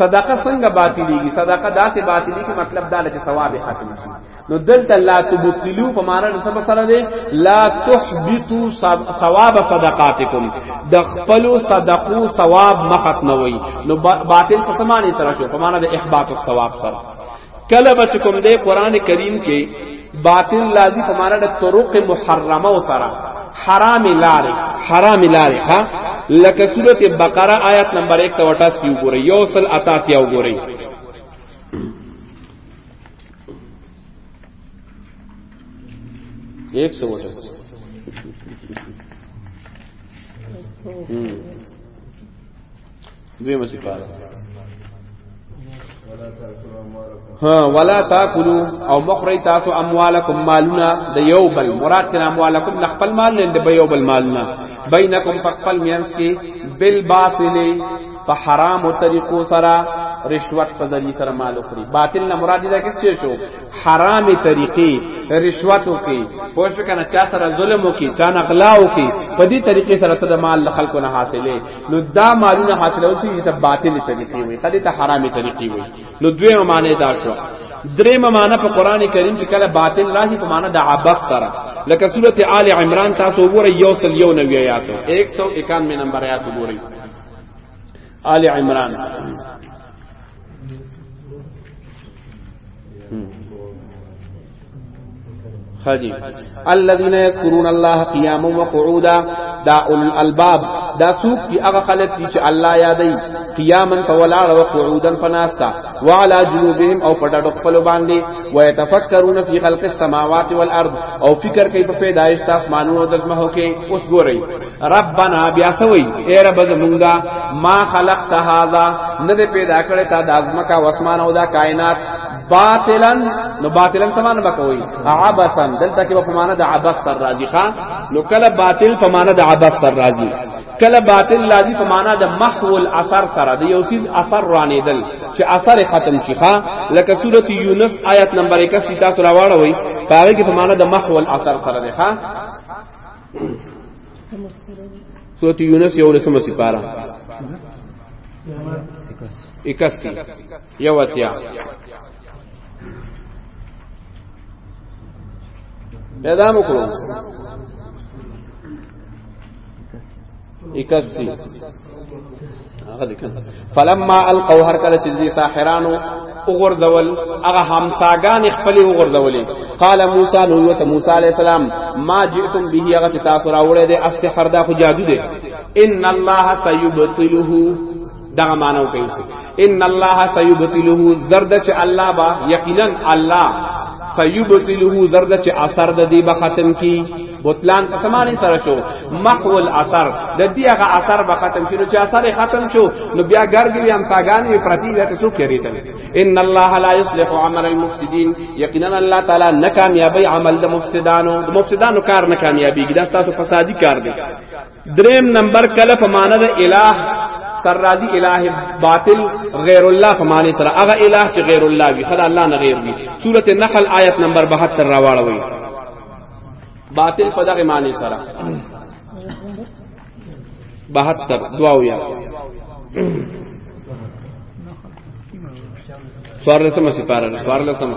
صدقه څنګه باطلیږي صدقه داسې باطلیږي مطلب دا چې ثواب ختم شي نو دلته لا تبطلو په معنا د سبب سره دی لا تحبطو ثواب صدقاتکم د خپل صدقو ثواب مخت نه وي نو باطل په سمانه سره شو په معنا د احباط الثواب سره کله بچ کوم دې قران کریم کې باطل لازم په معنا د طرق محرمه او سره حرام لارې حرام لارې ها لکه سورته بقره آیت نمبر 188 وګورئ یو سل اتاتیا وګورئ ایک سو وسلم دویمه سپاره ها ولا تاكلوا او مخری تاسو اموالکم مالنا د یو بل مراد کنا اموالکم لخپل مال نه د یو بل مالنا بینکم فقل مینس کی بالباطل په حرام طریقو سره رشوت په ذریعہ سره مال اخري باطل نه مراد دا کس چیز شو حرام طریقې رشوت وکي پوښ کنه چا سره ظلم وکي چا نقلا وکي په دې طریقې سره ته مال خلکو نه حاصلې نو دا مالونه حاصلول چې ته باطل طریقې وي کله ته حرامي طریقې وي نو دوی معنی دا شو درې معنی په قران کریم کې کله باطل راځي په معنی د عبث سره لکه سورته آل عمران تاسو وګورئ یو سل یو نوی آیات 191 نمبر آیات وګورئ آل عمران خدي الذين يذكرون الله قياما وقعودا دا اول الالباب دا سوق کی هغه خلک چې الله یادای قیاما فولاړ او قعودا فناستا وعلى جنوبهم او پټ ډک په باندې ويتفکرون في خلق السماوات والارض او فکر کوي په پیدایش د اسمانونو او د زمکو کې اوس ګورئ ربنا بیا سوي اے رب زمونږه ما خلقت هذا نه پیدا کړی تا د ازمکا او اسمان او دا کائنات باطلا نو باطلا سمان بکوي عبثا دلته کې په معنا د عبث تر راځي ښا نو کله باطل په معنا د عبث تر راځي کله باطل راځي په معنا د محو الاثر سره د یو سیز اثر رانیدل چې اثر ختم شي ښا لکه سوره یونس آیت نمبر 81 تاسو راوړوي پاره کې په معنا د محو الاثر سره ده ښا سوره یونس یو لسمه سپاره 81 یو اتیا پیدا مکړو 81 هغه لیکل فلما القوا هر کله چې دې ساحرانو وګرځول هغه همساګان خپل وګرځولې قال موسی نو یو ته موسی علی السلام ما جئتم به هغه تاسو راوړې دې استخر دا خو جادو دې ان الله سيبطله دغه مانو کوي ان الله سيبتله زرد چې الله با یقینا الله سيبتله زرد چې اثر د دې به ختم کی بطلان په سمانه سره شو محو الاثر د دې هغه اثر به ختم شي نو چې اثر ختم شو نو بیا ګرګي هم ساګانی پرتی وي ته سو کېری ته ان الله لا يصلح عمل المفسدين یقینا الله تعالی نه کامیابی عمل د مفسدانو د مفسدانو کار نه کامیابی ګدا تاسو فسادی کار دی دریم نمبر کله په معنا د الہ سر راضی الہ باطل غیر الله په معنی سره هغه الہ چې غیر الله وي خدای الله نه غیر وي سوره النحل آیت نمبر 72 راوړوي باطل په دغه معنی سره 72 دعا ویا سوار لسمه سپاره سوار لسمه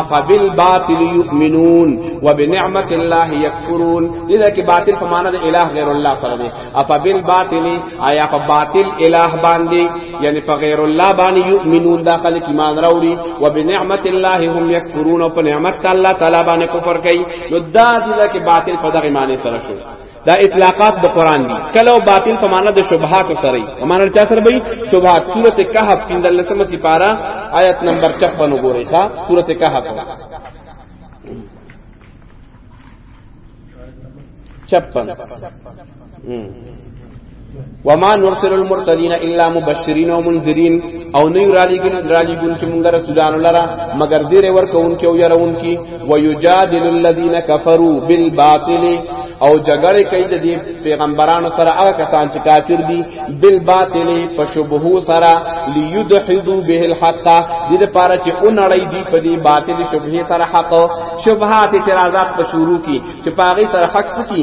افبالباطل یؤمنون وبنعمت الله یکفرون اذا کې باطل په معنا د الہ غیر الله سره دی افبالباطل آیا په باطل الہ باندې یعنی په غیر الله باندې یؤمنون داخل کی مان راوړي وبنعمت الله هم یکفرون او په نعمت الله تعالی باندې کفر کوي نو دا اذا کې باطل په دغه معنی سره شو دا اطلاقات د قران دي کله او باطل په معنا د شبهات سره په معنا چا سره وي شبهات سوره کهف 15 سپارا آیت نمبر 56 وګورئ ښا سوره کهف 56 وما نرسل المرسلین الا مبشرین و منذرین او نه رالیګن رالیګن چې مونږ رسولان لرا مگر دې ور کوون کې او يرون کې ويجادل الذين كفروا بالباطل او جګړه کوي د دې پیغمبرانو سره هغه کسان چې کافر دي بل باطل په شبهو سره ليدحضوا به الحق دې لپاره چې اونړی دي په دې باطل شبهه سره حق شبهات اعتراضات په شروع کی چې پاغي سره حق سکی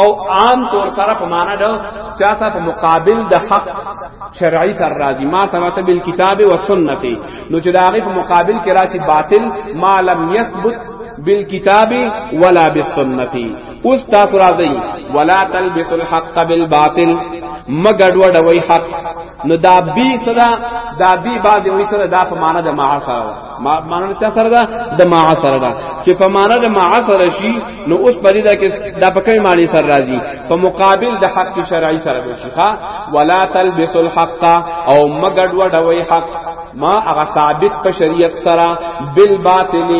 او عام طور سره په معنا ده چا سره په مقابل د حق شرعي سره راځي ما ثبت بالکتاب والسنت نو چې دا غي په مقابل کې راځي باطل ما لم يثبت بالکتاب ولا بالسنت اوس تاسو راځي ولا تلبس الحق بالباطل مګډ وډوي حق نو دا بي صدا دا بي بعد وي صدا دا په معنا د معاصره ما معنا چا سره ده د ما سره ده چې په معنا د ما سره شي نو اوس پرې ده کې دا په کومه معنی سره راځي په مقابل د حق شرعي سره به شي ها ولا تلبس الحق او مګډ وډوي حق ما هغه ثابت په شریعت سره بالباطل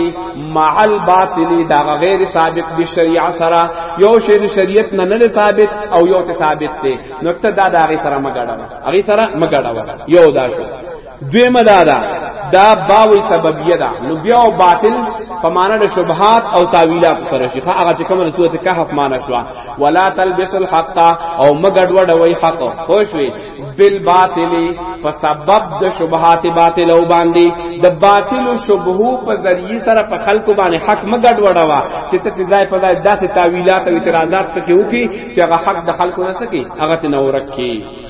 مع الباطل دا غیر ثابت به شریعت سره یو شی د شریعت نه نه ثابت او یو ته ثابت دی نو ته دا دا غیر سره مګډه غیر سره مګډه یو دا شو دوی مدارا دا باوی سببیه ده نو بیا او باطل په معنا د شبهات او تاویلات سره شي هغه چې کومه سورته کهف معنا شو ولا تلبس الحق او مګډ وډ وای حق خوشوي بل باطل په سبب د شبهات باطل او باندې د باطل شبهو په ذریعہ سره په خلق باندې حق مګډ وډ وا چې ته ځای په ځای داسې تاویلات او اعتراضات پکې وکي چې هغه حق د خلکو نه سکی هغه ته نو رکھي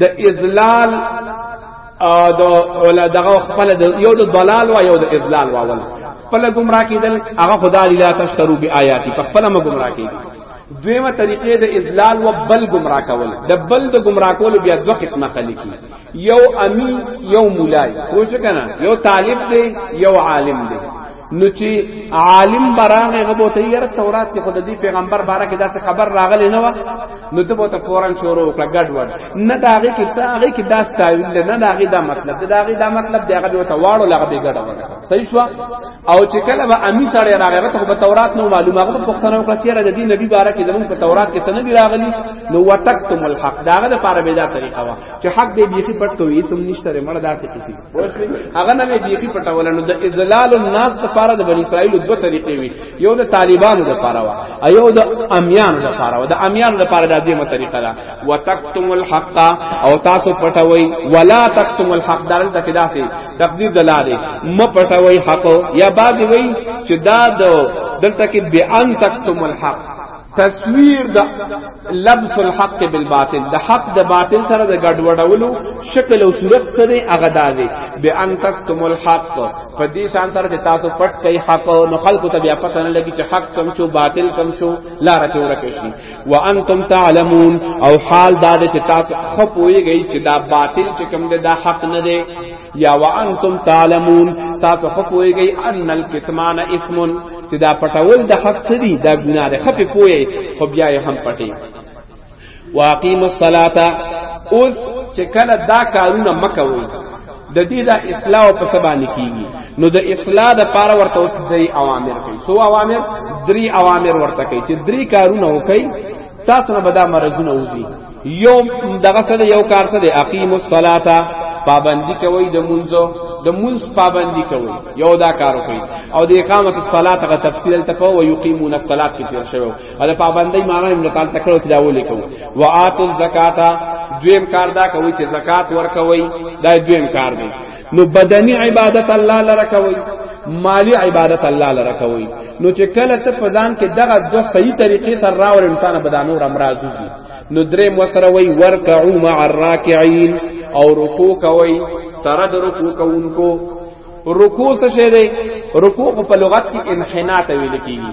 د اذلال د ولا دغه خپل یو د ضلال وا یو د اذلال وا ول خپل گمراه کیدل هغه خدا لا تشترو بی آیاتی په خپل م گمراه کیدل دویمه طریقې د اذلال و بل گمراه کول د بل د گمراه کول بیا دوه قسمه خلک یو امی یو مولای کوچ کنه یو طالب دی یو عالم دی نو چې عالم برانه غبو ته یره تورات کې خود دې پیغمبر بارا کې داسې خبر راغلی نه و نو ته بوته فورن شروع وکړه ګډ وډ نه دا هغه کې دا هغه کې داس تعویل نه دا هغه دا مطلب دا هغه دا مطلب دی هغه بوته واړو لغه به ګډ وډ صحیح شو او چې کله به امی سره راغی ته په تورات نو معلومه هغه پښتنه وکړه چې را دې نبی بارا کې زمون په تورات کې سند راغلی نو وتکتم الحق دا هغه لپاره به دا طریقه وا چې حق دې بیخي پټ کوي سم نشته مړه داسې کسی هغه نه به بیخي پټول نو د اذلال الناس لپاره د بنی اسرائیل دوه طریقې وي یو د طالبانو لپاره وا ایو د امیان لپاره وا د امیان لپاره د دې طریقه ده وتکتم الحق او تاسو پټوي ولا تکتم الحق دارل تک داسې تقدیر دلاله م پټوي حق یا بعد وی چې دا د دلته کې بیان تکتم الحق تصویر د لبس الحق بالباطل د حق د باطل سره د ګډوډولو شکل او صورت سره هغه دادې به ان تکتم الحق په دې شان سره چې تاسو پټ کوي حق او نو خلکو ته بیا پته نه لګي چې حق کم شو باطل کم شو لار ته ورکه شي وانتم تعلمون او حال دا چې تاسو خپويږئ چې دا باطل چې کم دی دا حق نه دی یا وانتم تعلمون تاسو خو پوهیږئ ان الکتمان اسم چې دا پټول د حق څه دی دا ګناه ده خپې پوهی خو بیا یې هم پټي واقیم الصلاۃ اوس چې کله دا کارونه مکوي د دې د اصلاح په سبا نکیږي نو د اصلاح د پاره ورته اوس درې اوامر کوي سو اوامر درې اوامر ورته کوي چې درې کارونه وکړي تاسو نه بدا مرزونه وځي یو دغه څه یو کار څه دی اقیم الصلاه پابندی کوي د منځو د منځ پابندی کوي یو دا کار کوي او د اقامت الصلاه غ تفصیل ته په یقیمون الصلاه کې تیر شوی او د پابندی معنی هم تعالی تکړه ته داولې کوي واتو الزکات دویم کار دا کوي چې زکات ورکوي دا دویم کار دی نو بدنی عبادت الله لره کوي مالی عبادت الله لره کوي نو چې کله ته په ځان کې دغه دوه صحیح طریقې سره راوړې انسان به دا نور امراض دي نو درې مسره وي ورکعو مع الراکعين او رکوع کوي سره د رکوع کوونکو رکوع څه شی دی رکوع په لغت کې انحناء ته ویل کیږي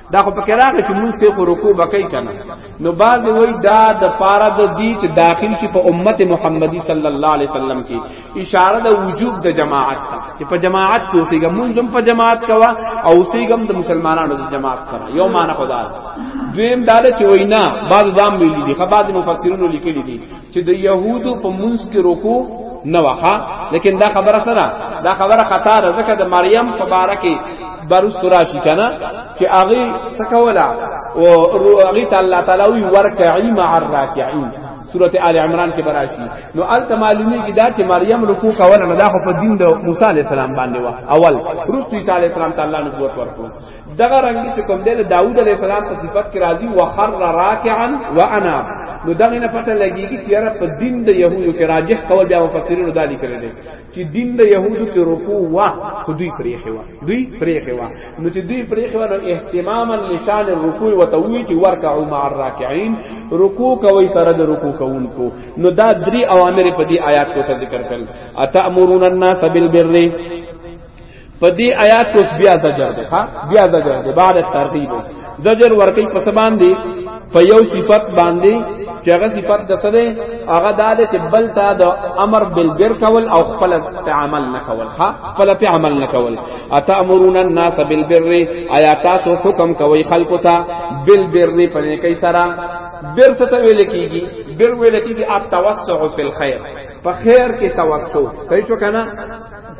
دا خو پکې راغی چې مونږ ته خو رکوع وکړي کنه نو بعد وی دا د فاره د دی چې داخل شي په امت محمدي صلی الله علیه وسلم کې اشاره د وجوب د جماعت ته چې په جماعت کې اوسېګا مونږ هم په جماعت کوا او اوسېګا د مسلمانانو د جماعت سره یو معنا خدا دویم دا چې وینا بعد دام ویلي دي خبر مفسرینو لیکلي دي چې د يهودو په منځ کې رکوع نه وخه لیکن دا خبره سره دا خبره خطا ده ځکه د مریم په باره کې بروس راشي کنه چې هغه سکولا او هغه تعالی تعالی وی ورکعی مع الراکعين سوره آل عمران کې براشي نو الت معلومی کې دا چې مریم رکوع کوله نه دا خو په دین د موسی علی السلام باندې و اول رسول علی السلام تعالی نبوت ورکړ دغه رنګ چې کوم دی داوود علیه السلام په صفت کې راځي وخر راکعا وانا نو دغه نه پته لګیږي چې یاره په دین د يهودو کې راجح قول بیا مفسرینو دالي کړی دی چې دین د يهودو کې رکوع وا خو دوی پرېخه وا دوی پرېخه وا نو چې دوی پرېخه وا نو اهتماما لشان الرکوع وتوي چې ورکعوا مع الراکعين رکوع کوي سره د رکوع کوونکو نو دا درې اوامر په دې آیات کې ذکر کړل اتامرون الناس بالبر په دې آیات کې بیا زجر ده ها بیا زجر ده بعد ترغیب زجر ورکی په سبان دی په یو صفت باندې چې هغه صفت د سره هغه د عادت بل تا د امر بالبر کول او خپل عمل نه کول ها خپل په عمل نه کول اتامرون الناس بالبر آیا تاسو حکم کوي خلکو ته بالبر په نه کوي سره بر څه ویل کیږي بر ویل کیږي ات توسع فی الخير په خیر کې توسع صحیح شو کنه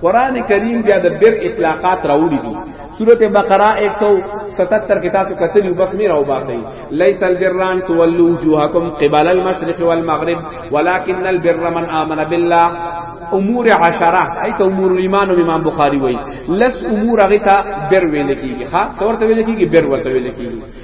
قران کریم بیا د بیر اطلاقات راوړي دي سورته بقره 177 کې تاسو کتلی بس میرا او باقی لیس البران تولوا وجوهکم قبل المشرق والمغرب ولكن البر من آمن بالله امور عشره ایت امور ایمان امام بخاری وای لس امور غیتا بر ویل کیږي ها تورته ویل کیږي بر ورته ویل کیږي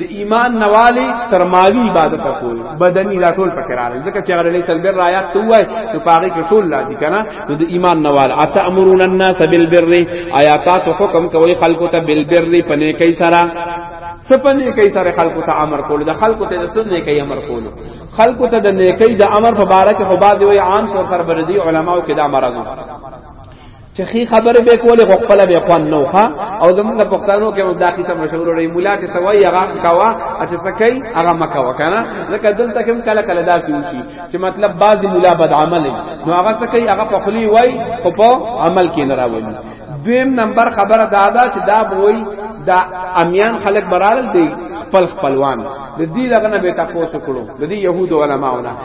د ایمان نوالی تر مالی عبادت پورې بدنی دا ټول پکې راغلی ځکه چې هغه لیسل بر آیات ته وای نو پاره کې ټول راځي کنه نو د ایمان نوال اتامرون الناس بالبر آیاتات حکم کوي خلکو ته بالبر پنه کوي سره سپنه کوي سره خلکو ته امر کول د خلکو ته د سنې کوي امر کول خلکو ته د نیکی د امر مبارک خو بعد وی عام طور پر بردي علماو کې دا مرغه چې خي خبره به کولې خو خپل به خوان نو ښا او زمونږ د پښتنو کې دا قصه مشهور دی مولا چې سوي هغه کوا چې سکي هغه مکوا کنه لکه دلته کوم کله کله دا کیږي چې مطلب بعض مولا بد عمل نو هغه سکي هغه په خلی وای خو په عمل کې نه راوړي دویم نمبر خبره دا ده چې دا وای دا امیان خلک برال دی خپل خپلوان د دې لغنه به تاسو کړو د دې يهود علماونه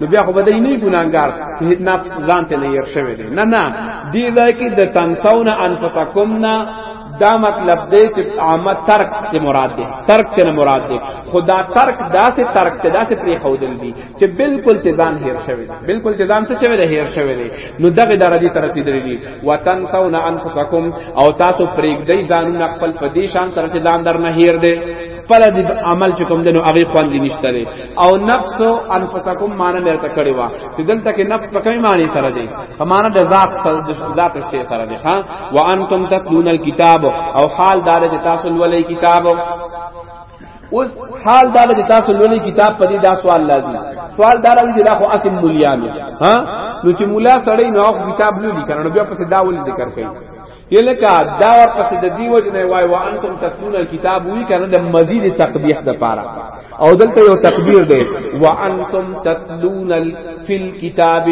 نو بیا خو بدای نه ګناګار چې نفس ځان ته نه ير شوی دی نه نه دی ځای کې د تنسون انفسکم نه دا مطلب دی چې عامه ترک څه مراد دی ترک څه مراد دی خدا ترک داسې ترک ته داسې پری خودل دی چې بالکل ته ځان هیر شوی دی بالکل ته ځان څه شوی دی هیر شوی دی نو دغه درجه تر رسیدلې دی وتنسون انفسکم او تاسو پرېګ دی ځانونه خپل په دې شان سره ځان در نه هیر دی خپل د عمل چې کوم دنو هغه خوان دي نشته لري او نفس او انفسکم مان نه ته کړي وا چې دلته کې نفس په کومه معنی سره دی په معنی د ذات ذات شی سره دی ها وانتم تتلون الكتاب او حال دار د تاسو ولې کتاب اوس حال دار د تاسو ولې کتاب په دې دا سوال لازم سوال دار دې دا خو اسم مليانو ها نو چې مولا سړی نو کتاب نه لیکره نو بیا په دا ولې ذکر کوي یلکه دا ورپسې د دی وجه نه وای وانتم تتلون الكتاب وی کنه د مزید تقبیح د پاره او دلته یو تقبیر دی وانتم تتلون فی الكتاب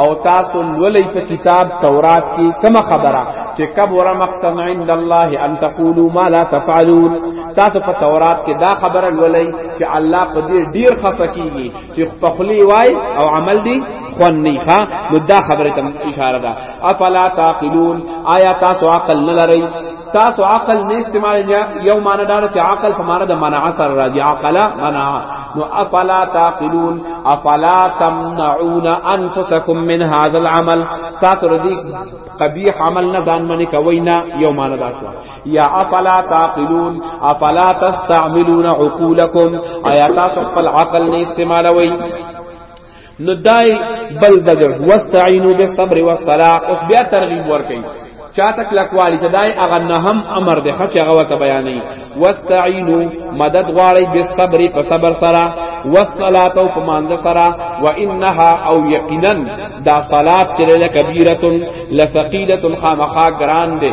او تاسو ولې په کتاب تورات کې کوم خبره چې کبر مقتن عند الله ان تقولوا ما لا تفعلون تاسو په تورات کې دا خبره ولې چې الله په دې ډیر خفه کیږي چې په خلی وای او عمل دی خوان نه ښا نو دا خبره ته اشاره ده افلا تعقلون آیا تاسو عقل نه لرئ تاسو عقل نه استعمال یو معنی دا چې عقل په معنی د منع سره راځي عقل منع نو افلا تعقلون افلا تمنعون انفسکم من هذا العمل تاسو ردی قبیح عمل نه ځان منی کوي نه یو معنی دا یا افلا تعقلون افلا تستعملون عقولکم آیا تاسو خپل عقل نه استعمالوي نو دای بل دجر واستعینوا بالصبر والصلاه اوس بیا ترغیب ورکړي چاته کلکوالی ته دای اغه نه هم امر ده چې هغه ته بیانې واستعینوا مدد غواړي بالصبر په صبر سره والصلاه او په مانځ سره وانها او یقینا دا صلات چې له کبیره لثقیله خامخا ګران ده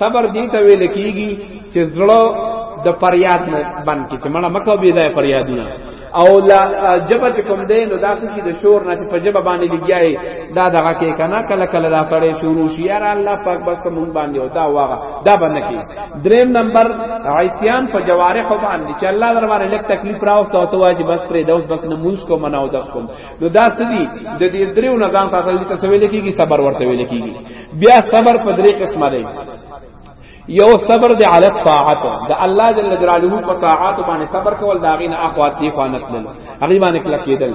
صبر دې ته ویل کیږي چې زړه د پریاد نه بند کی چې مړه مکه به ځای پریادونه او لا جبت کوم دې نو داسې چې د شور نه په جبه باندې لګیای دا دغه کې کنه کله کله دا سړی شروع شي یار الله پاک بس ته مونږ باندې او دا واغه دا باندې کی دریم نمبر عیسیان په جوارح باندې چې الله در باندې لک تکلیف راوست او ته واجب بس پرې دوس بس نموز کو مناو دس کوم نو دا سدي د دې دریو نه ځان ساتل دي ته سویل کیږي صبر ورته ویل کیږي بیا صبر په درې قسمه دی یو صبر د علی طاعت د الله جل جلاله په طاعت باندې صبر کول دا غینه اخوات دی فانت لل هغه باندې کله کېدل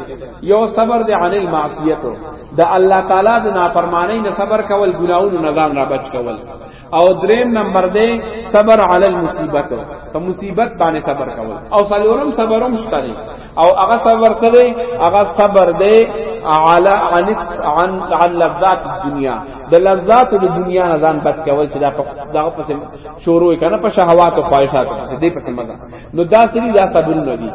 یو صبر د عن المعصیت د الله تعالی د نافرمانی نه صبر کول ګناونو نه ځان را بچ کول او دریم نمبر دی صبر علی المصیبت په مصیبت باندې صبر کول او څلورم صبرم شته او هغه صبر څه دی هغه صبر دی علی عن عن عن لذات الدنيا د لذات د دنیا نه ځان بچ کول چې دا دغه پس شروع کنه په شهوات او خواهشات پس دې پس مزه نو دا سری دا صبر نه دی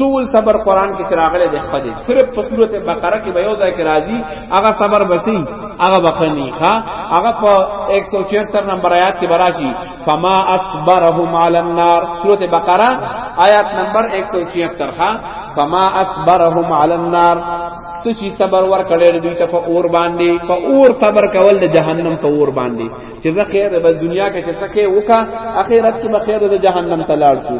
ټول صبر قران کې چراغله د خدای صرف په صورت بقره کې به یو ځای کې راځي هغه صبر بسې هغه بخنی ها هغه په 174 نمبر آیات کې براشي فما اصبرهم على النار سورۃ بقرہ آیات نمبر 176 ها فما اصبرهم على النار سچی صبر ور کړی دوی ته په اور باندې په اور صبر کول د جهنم په اور باندې چې زه خیر به دنیا کې چې سکه وکا اخرت کې به خیر د جهنم ته لاړ شو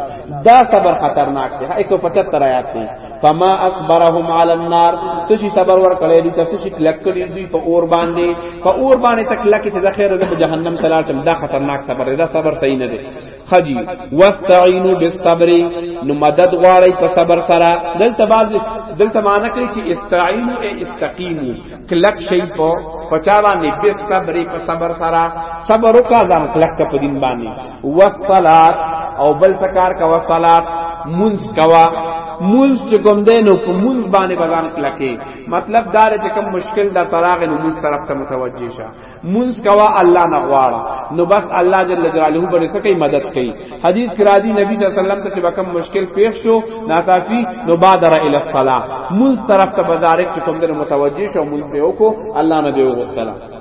دا صبر خطرناک دی 175 آیات دی فما اصبرهم على النار سشي صبر ور کړی دي تاسو شي کلک کړی دي په اور باندې په اور باندې تک لکه چې ذخیر د جهنم تلار چم دا خطرناک صبر دا صبر صحیح نه دی خجی واستعینوا بالصبر نو مدد غواړی په صبر سره دلته باز دلته معنی کوي چې استعینوا ای استقیموا کلک شي په پچا باندې بالصبر په صبر سره صبر وکړه ځان کلک په دین باندې والصلات او بل سکار کا والصلات منز کوا منز چې کوم دینو په منز باندې بلان کلکه مطلب دا چې کوم مشکل دا طلاق نو منز طرف ته متوجه شه منز کوا الله نه غواړه نو بس الله جل جلاله باندې څه کوي مدد کوي حدیث کرا دی نبی صلی الله علیه وسلم ته چې کوم مشکل پیښ شو ناتافی نو بادر الی الصلاه منز طرف ته بازار کې کوم دینو متوجه شه منز به وکړو الله نه دی وغوښتله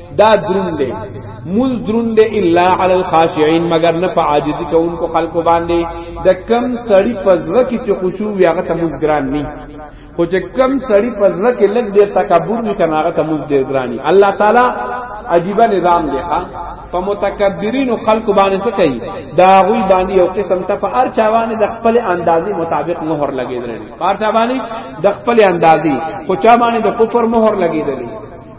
دا درون دی مول درون دی الا علی الخاشعين مگر نه په عاجزی کوونکو خلکو باندې د کم سړی پزړه کې چې خشوع وي هغه ته مول ګران نه خو چې کم سړی پزړه کې لګ ډیر تکبر نه کنه هغه ته مول ډیر ګرانی الله تعالی عجیب نظام دی ښا په متکبرین خلق باندې څه کوي دا غوی باندې یو قسم ته فار چاوانه د خپل اندازې مطابق مہر لګیدل فار چاوانه د خپل اندازې خو چا باندې د کفر مہر لګیدل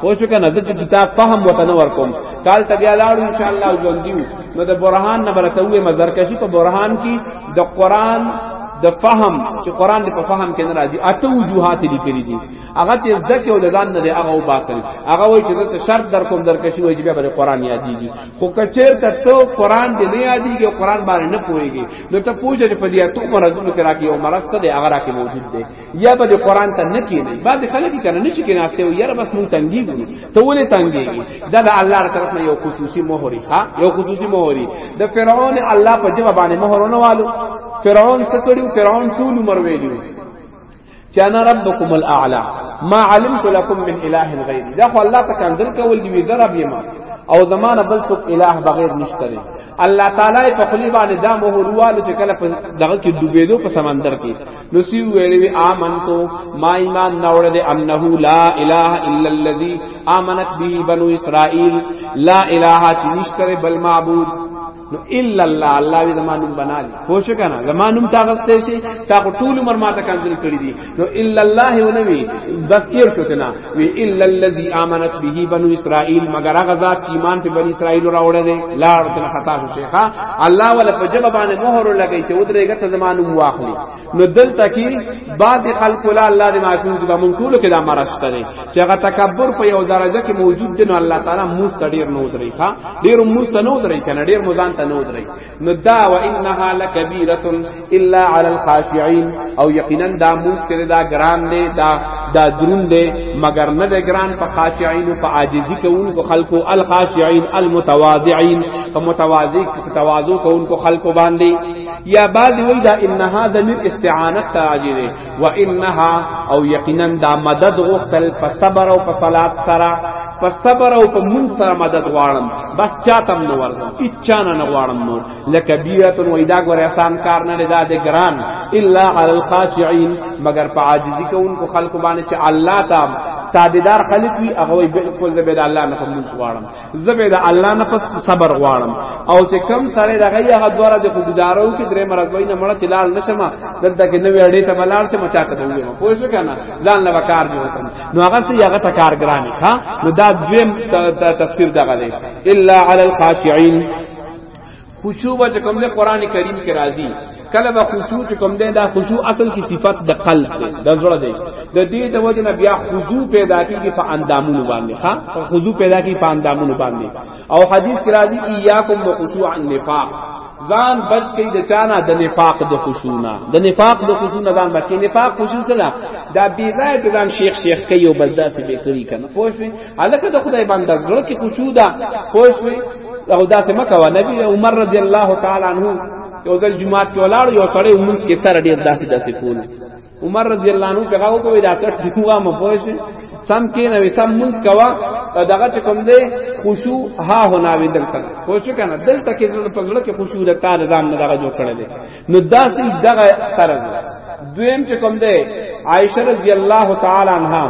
خو شو کنه د کتاب فهم وته نه ورکوم کال ته بیا لاړو ان شاء الله ژوندیو نو د برهان نه برته وې مزرکشي په برهان کې د قران د فهم چې قران دې په فهم کې نه راځي اته وجوهات دي کړې دي هغه ته ځکه او ځان نه دی هغه وباسل هغه وایي چې ته شرط در کوم در کشي وایي چې به قران یادېږي خو کچیر ته ته قران دې نه یادېږي قران باندې نه پوهیږي نو ته پوښتنه پدې ته مرزونه کرا کې او مرسته دې هغه راکې موجود دی یا به د قران ته نه کینې بعد خلک کنه نشي کیناسته او یاره بس مونږ تنګي ګو ته ولې تنګي دا د الله تر طرف نه یو خصوصي مهوري ها یو خصوصي مهوري د فرعون الله په جواب باندې مهورونه والو فرعون څه کړیو فرعون ټول عمر ویلو چې انا ربکم الاعلى ما علمت لكم من اله غیری دا خو الله ته کنزل کول دی ذرب یما او زمانه بل څوک اله بغیر نشته الله تعالی په خلی باندې دا مهور والو چې کله په دغه کې ډوبېدو په سمندر کې نسی ویلی وی آمنتو ما ایمان نوڑ دے انہو لا الہ الا اللذی آمنت بی بنو اسرائیل لا الہ چنشتر بل معبود نو الا الله الله دې زمانوم بنا دي خوش کنه زمانوم تا غسته شي تا ټول عمر ما ته کنځل کړی دي نو الا الله ونوي بس کیر شو کنه وی الا الذي امنت به بنو اسرائيل مگر هغه ذات چې ایمان په بنو اسرائيل راوړل دي لاړ ته خطا شو شيخه الله ولا په جواب باندې مهر لګی چې ودرېګه ته زمانو واخلي نو دلته کې بعض خلق لا الله دې معفو دي مونږ ټول کې دا مرسته دي چې هغه تکبر په یو درجه کې موجود دي نو الله تعالی موږ ته ډیر نو درې ښا ډیر موږ ته نو درې کنه ډیر موږ ته نو درې نو دا و انها لکبیره الا علی الخاشعين او یقینا دا موږ چې دا ګران دی دا دا درون دی مگر نه د ګران په خاشعين او په عاجزی کوونکو خلقو الخاشعين المتواضعين په متواضع تواضع کوونکو خلقو باندې یا بعد وی دا انها ضمیر استعانت تاجی دی و انها او یقینا دا مدد غختل په صبر او په صلات سره په صبر او په مون سره مدد غواړم بس چاتم نو ورزم اچانه نه غواړم نور لکبیرت و ایدا ګور احسان کار نه لدا د ګران الا علی الخاشعين مگر په عاجزی کوونکو خلق باندې چې الله تعالی تابعدار خلق وی هغه بالکل د الله نه کوم غواړم زبې د الله نه پس صبر غواړم او چې کم سره دغه یې هغه دواره د خوددارو کې درې مرز وای نه مړ چې لال نشم دلته کې نوې اړې ته بلار چې مچا ته دی مو پوه شو کنه ځان له وکار دی وطن نو هغه سي هغه ته کارګرانی ها نو دا دویم تفسیر دغه دی الا علی الخاشعين خشوع به کوم د قران کریم کې راځي کله به خشوع چې کوم ده دا خشوع اصل کې صفت د قلب ده د زړه ده د دې د وجه نه بیا خضوع پیدا کیږي په اندامونو باندې ها خضوع پیدا کیږي په اندامونو باندې او حدیث کې راځي ایاکم وخشوع النفاق ځان بچ کړي د چانا د نفاق د خشونه د نفاق د خشونه ځان بچ کړي نفاق خشونه دا بی ځای ته ځان شیخ شیخ کوي او بل داسې به کوي کنه پوه الکه د خدای باندې زړه کې کوچودا پوښوي او دا څه مکوا نبی عمر رضی الله تعالی عنہ یو ځل جمعه کې ولاړ یو سړی ومنس کې سره ډیر داسې داسې کول عمر رضی الله عنہ هغه وکوي دا کټ دی هوا مفوشه سم کې نه وسم منس کوا دغه چې کوم دی خشوع ها هنا وی دلته خو شو کنه دلته کې زړه په زړه کې خشوع د کار نظام نه دغه جوړ کړل نو داسې دغه طرز دویم چې کوم دی عائشه رضی الله تعالی عنها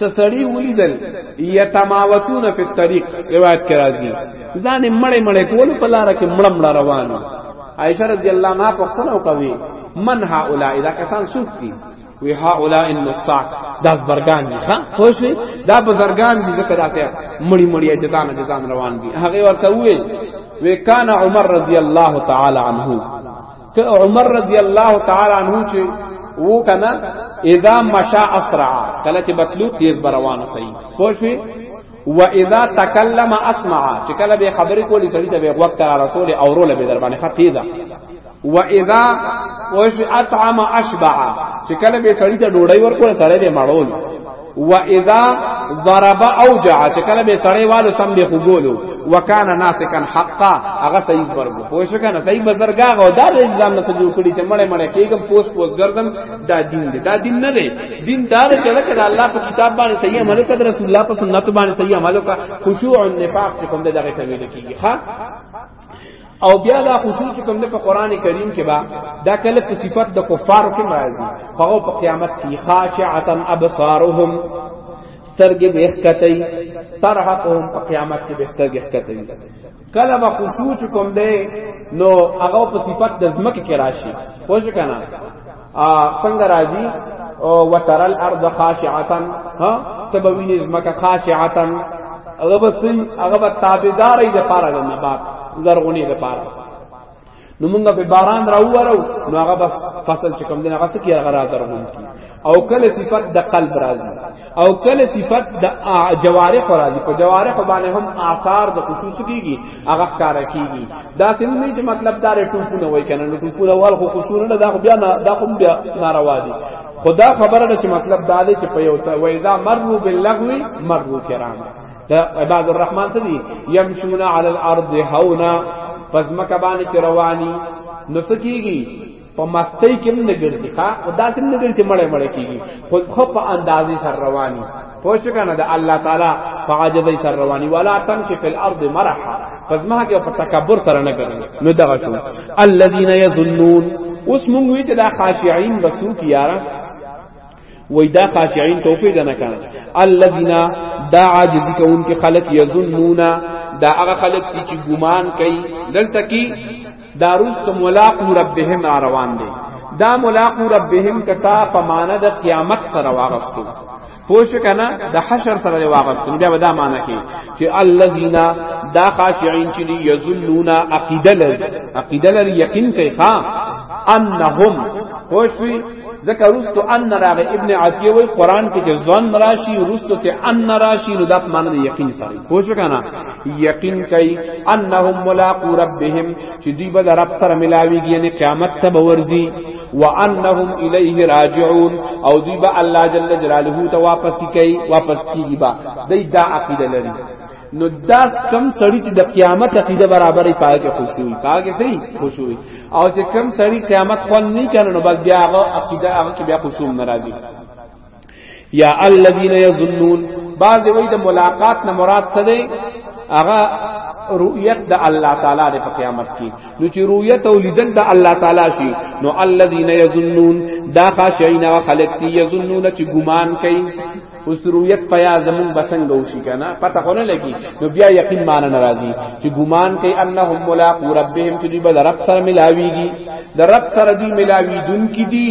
سسړی ولیدل یتماوتون فی الطريق روایت کې راځي ځان مړې مړې کول په لار کې مړ مړ روان عائشہ رضی الله عنها پوښتنه وکوي من هؤلاء دا کسان څوک دي وی هؤلاء النصاق دا برګان دي ها خوښ دا بزرګان دي ځکه دا ته مړی مړی جزان جزان روان دي هغه ورته وی وی کان عمر رضی الله تعالی عنہ ته عمر رضی الله تعالی عنہ چې وو کنه اذا مشى اسرع کله چې بتلو تیز بروان صحیح خو شوي و اذا تکلم اسمع چې کله به خبرې کولی سړی ته به وخت را رسول او رول به در باندې خطیدا و اذا وش اطعم اشبع چې کله به سړی ته ډوډۍ ورکول سړی به مړول و اذا ضرب اوجع چې کله به سړی والو تم به خوګولو وکانا ناسکن حقا هغه صحیح برګو پوه شو کنه صحیح بزرګا غو دا الزام نه جوړ کړی چې مړې مړې کېږم پوس پوس ګردم دا دین دی دا دین نه دی دین دا چې لکه د الله په کتاب باندې صحیح عمل وکړه رسول الله په سنت باندې صحیح عمل وکړه خشوع او نفاق چې کوم دغه ته ویل کیږي ښا او بیا دا خصوص چې کوم په قران کریم کې با دا کله په صفت د کفار کې راځي هغه په قیامت کې خاشعتن ابصارهم سترګې به ښکتې ترحقهم په قیامت کې به سترګې ښکتې کله به خصوص کوم دی نو هغه په صفت د زمکه کې راشي پوه شو کنه ا څنګه راځي او وترل ارض خاشعتن ها تبوینز مکه خاشعتن هغه بسې هغه به تابعدارې د پاره د نبات زرغونی د پاره نو موږ په باران راوورو نو هغه بس فصل چې کوم دین هغه څه کی هغه را درغون کی او کله صفت د قلب راځي او کله صفت د جوارح راځي په جوارح باندې هم آثار د خصوص کیږي هغه ښکار کیږي دا سم نه چې مطلب دا ټوپونه وای کنه نو ټوپونه وال خو خصوص نه دا خو بیا نه دا خو بیا ناروا دي خدا خبره ده چې مطلب دا دی چې په یو و اذا مروا باللغو مروا کرام دا عباد الرحمن ته دي يمشون على الارض هونا پس مکه باندې رواني نو سکیږي په مستۍ کې هم نه ګرځي ښا او دا څنګه ګرځي چې مړې مړې کیږي خو خو په اندازې سر رواني پوه شو کنه د الله تعالی په عاجزۍ سر رواني ولا تم کې په الارض مرحا فزما کې په تکبر سره نه ګرځي نو دغه شو الذين يظنون اوس مونږ وی چې دا خاشعين بسو کیاره وای دا خاشعين توفیق نه کړه الذين دا عاجز کون کې خلق يظنون دا هغه خلق چې ګمان کوي دلته کې داروس ته ملاق ربهم روان دي دا ملاق ربهم کتا په معنا د قیامت سره واغستو پوش کنا د حشر سره دی واغستون بیا ودا معنا کی چې الذین دا خاشعين چې یظنون عقیده لري عقیده لري یقین کوي ها انهم پوش ځکه رستو ان راغه ابن عتیه وی قران کې چې ځان راشي رستو ته ان راشي نو دا معنی دی یقین سره پوه شو کنه یقین کوي انهم ملاقات ربهم چې دوی به رب سره ملاویږي یعنی قیامت ته ورځي وانهم الیه راجعون او دوی به الله جل جلاله ته واپس کوي واپس کیږي با دای دا عقیده لري نو دا کم سړی چې د قیامت عقیده برابرې پای کې خوشي وي پای کې صحیح خوشي وي او چې کم سړی قیامت خون نه کړي نو بس بیا هغه عقیده هغه کې بیا خوشوم ناراضي یا الذین یظنون بعض وی د ملاقات نه مراد څه دی هغه رؤیت د الله تعالی د قیامت کې نو چې رؤیت او لیدل د الله تعالی شي نو الذین یظنون دا خاشعینا خلق یظنون چې ګمان کوي اوس رویت پیا زمون بسنګ او شي کنه پته خو نه لګي نو بیا یقین مان نه راځي چې ګمان کوي انهم ملاق ربهم چې دوی به رب سره ملاويږي د رب سره دوی ملاوي دن کی دي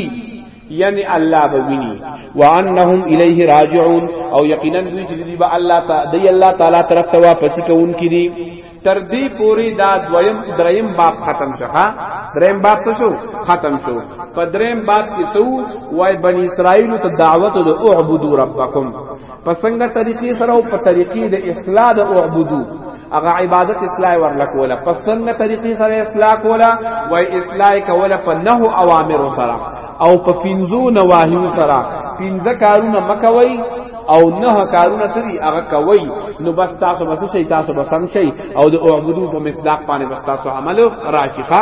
یعنی الله به ویني وانهم الیه راجعون او یقینا دوی چې دوی به الله تعالی دی الله تعالی طرف ته واپس کوونکي دي تر دې پوری دا دویم دریم باب ختم شوه دریم باب ته شو ختم شو په دریم باب کې سو وای بنی اسرائیل ته دعوت د اعبدوا ربکم په څنګه طریقې سره او په طریقې د اصلاح د اعبدوا هغه عبادت اصلاح ورلا کوله په څنګه طریقې سره اصلاح کوله وای اصلاح کوله په نه اوامر سره او په پینځو نواهیو سره پینځه کارونه مکوي او نه کارونه تری هغه کوي نو بس تاسو بس شي تاسو بس هم شي او د اعبدو په مصداق باندې بس تاسو عمل راکښه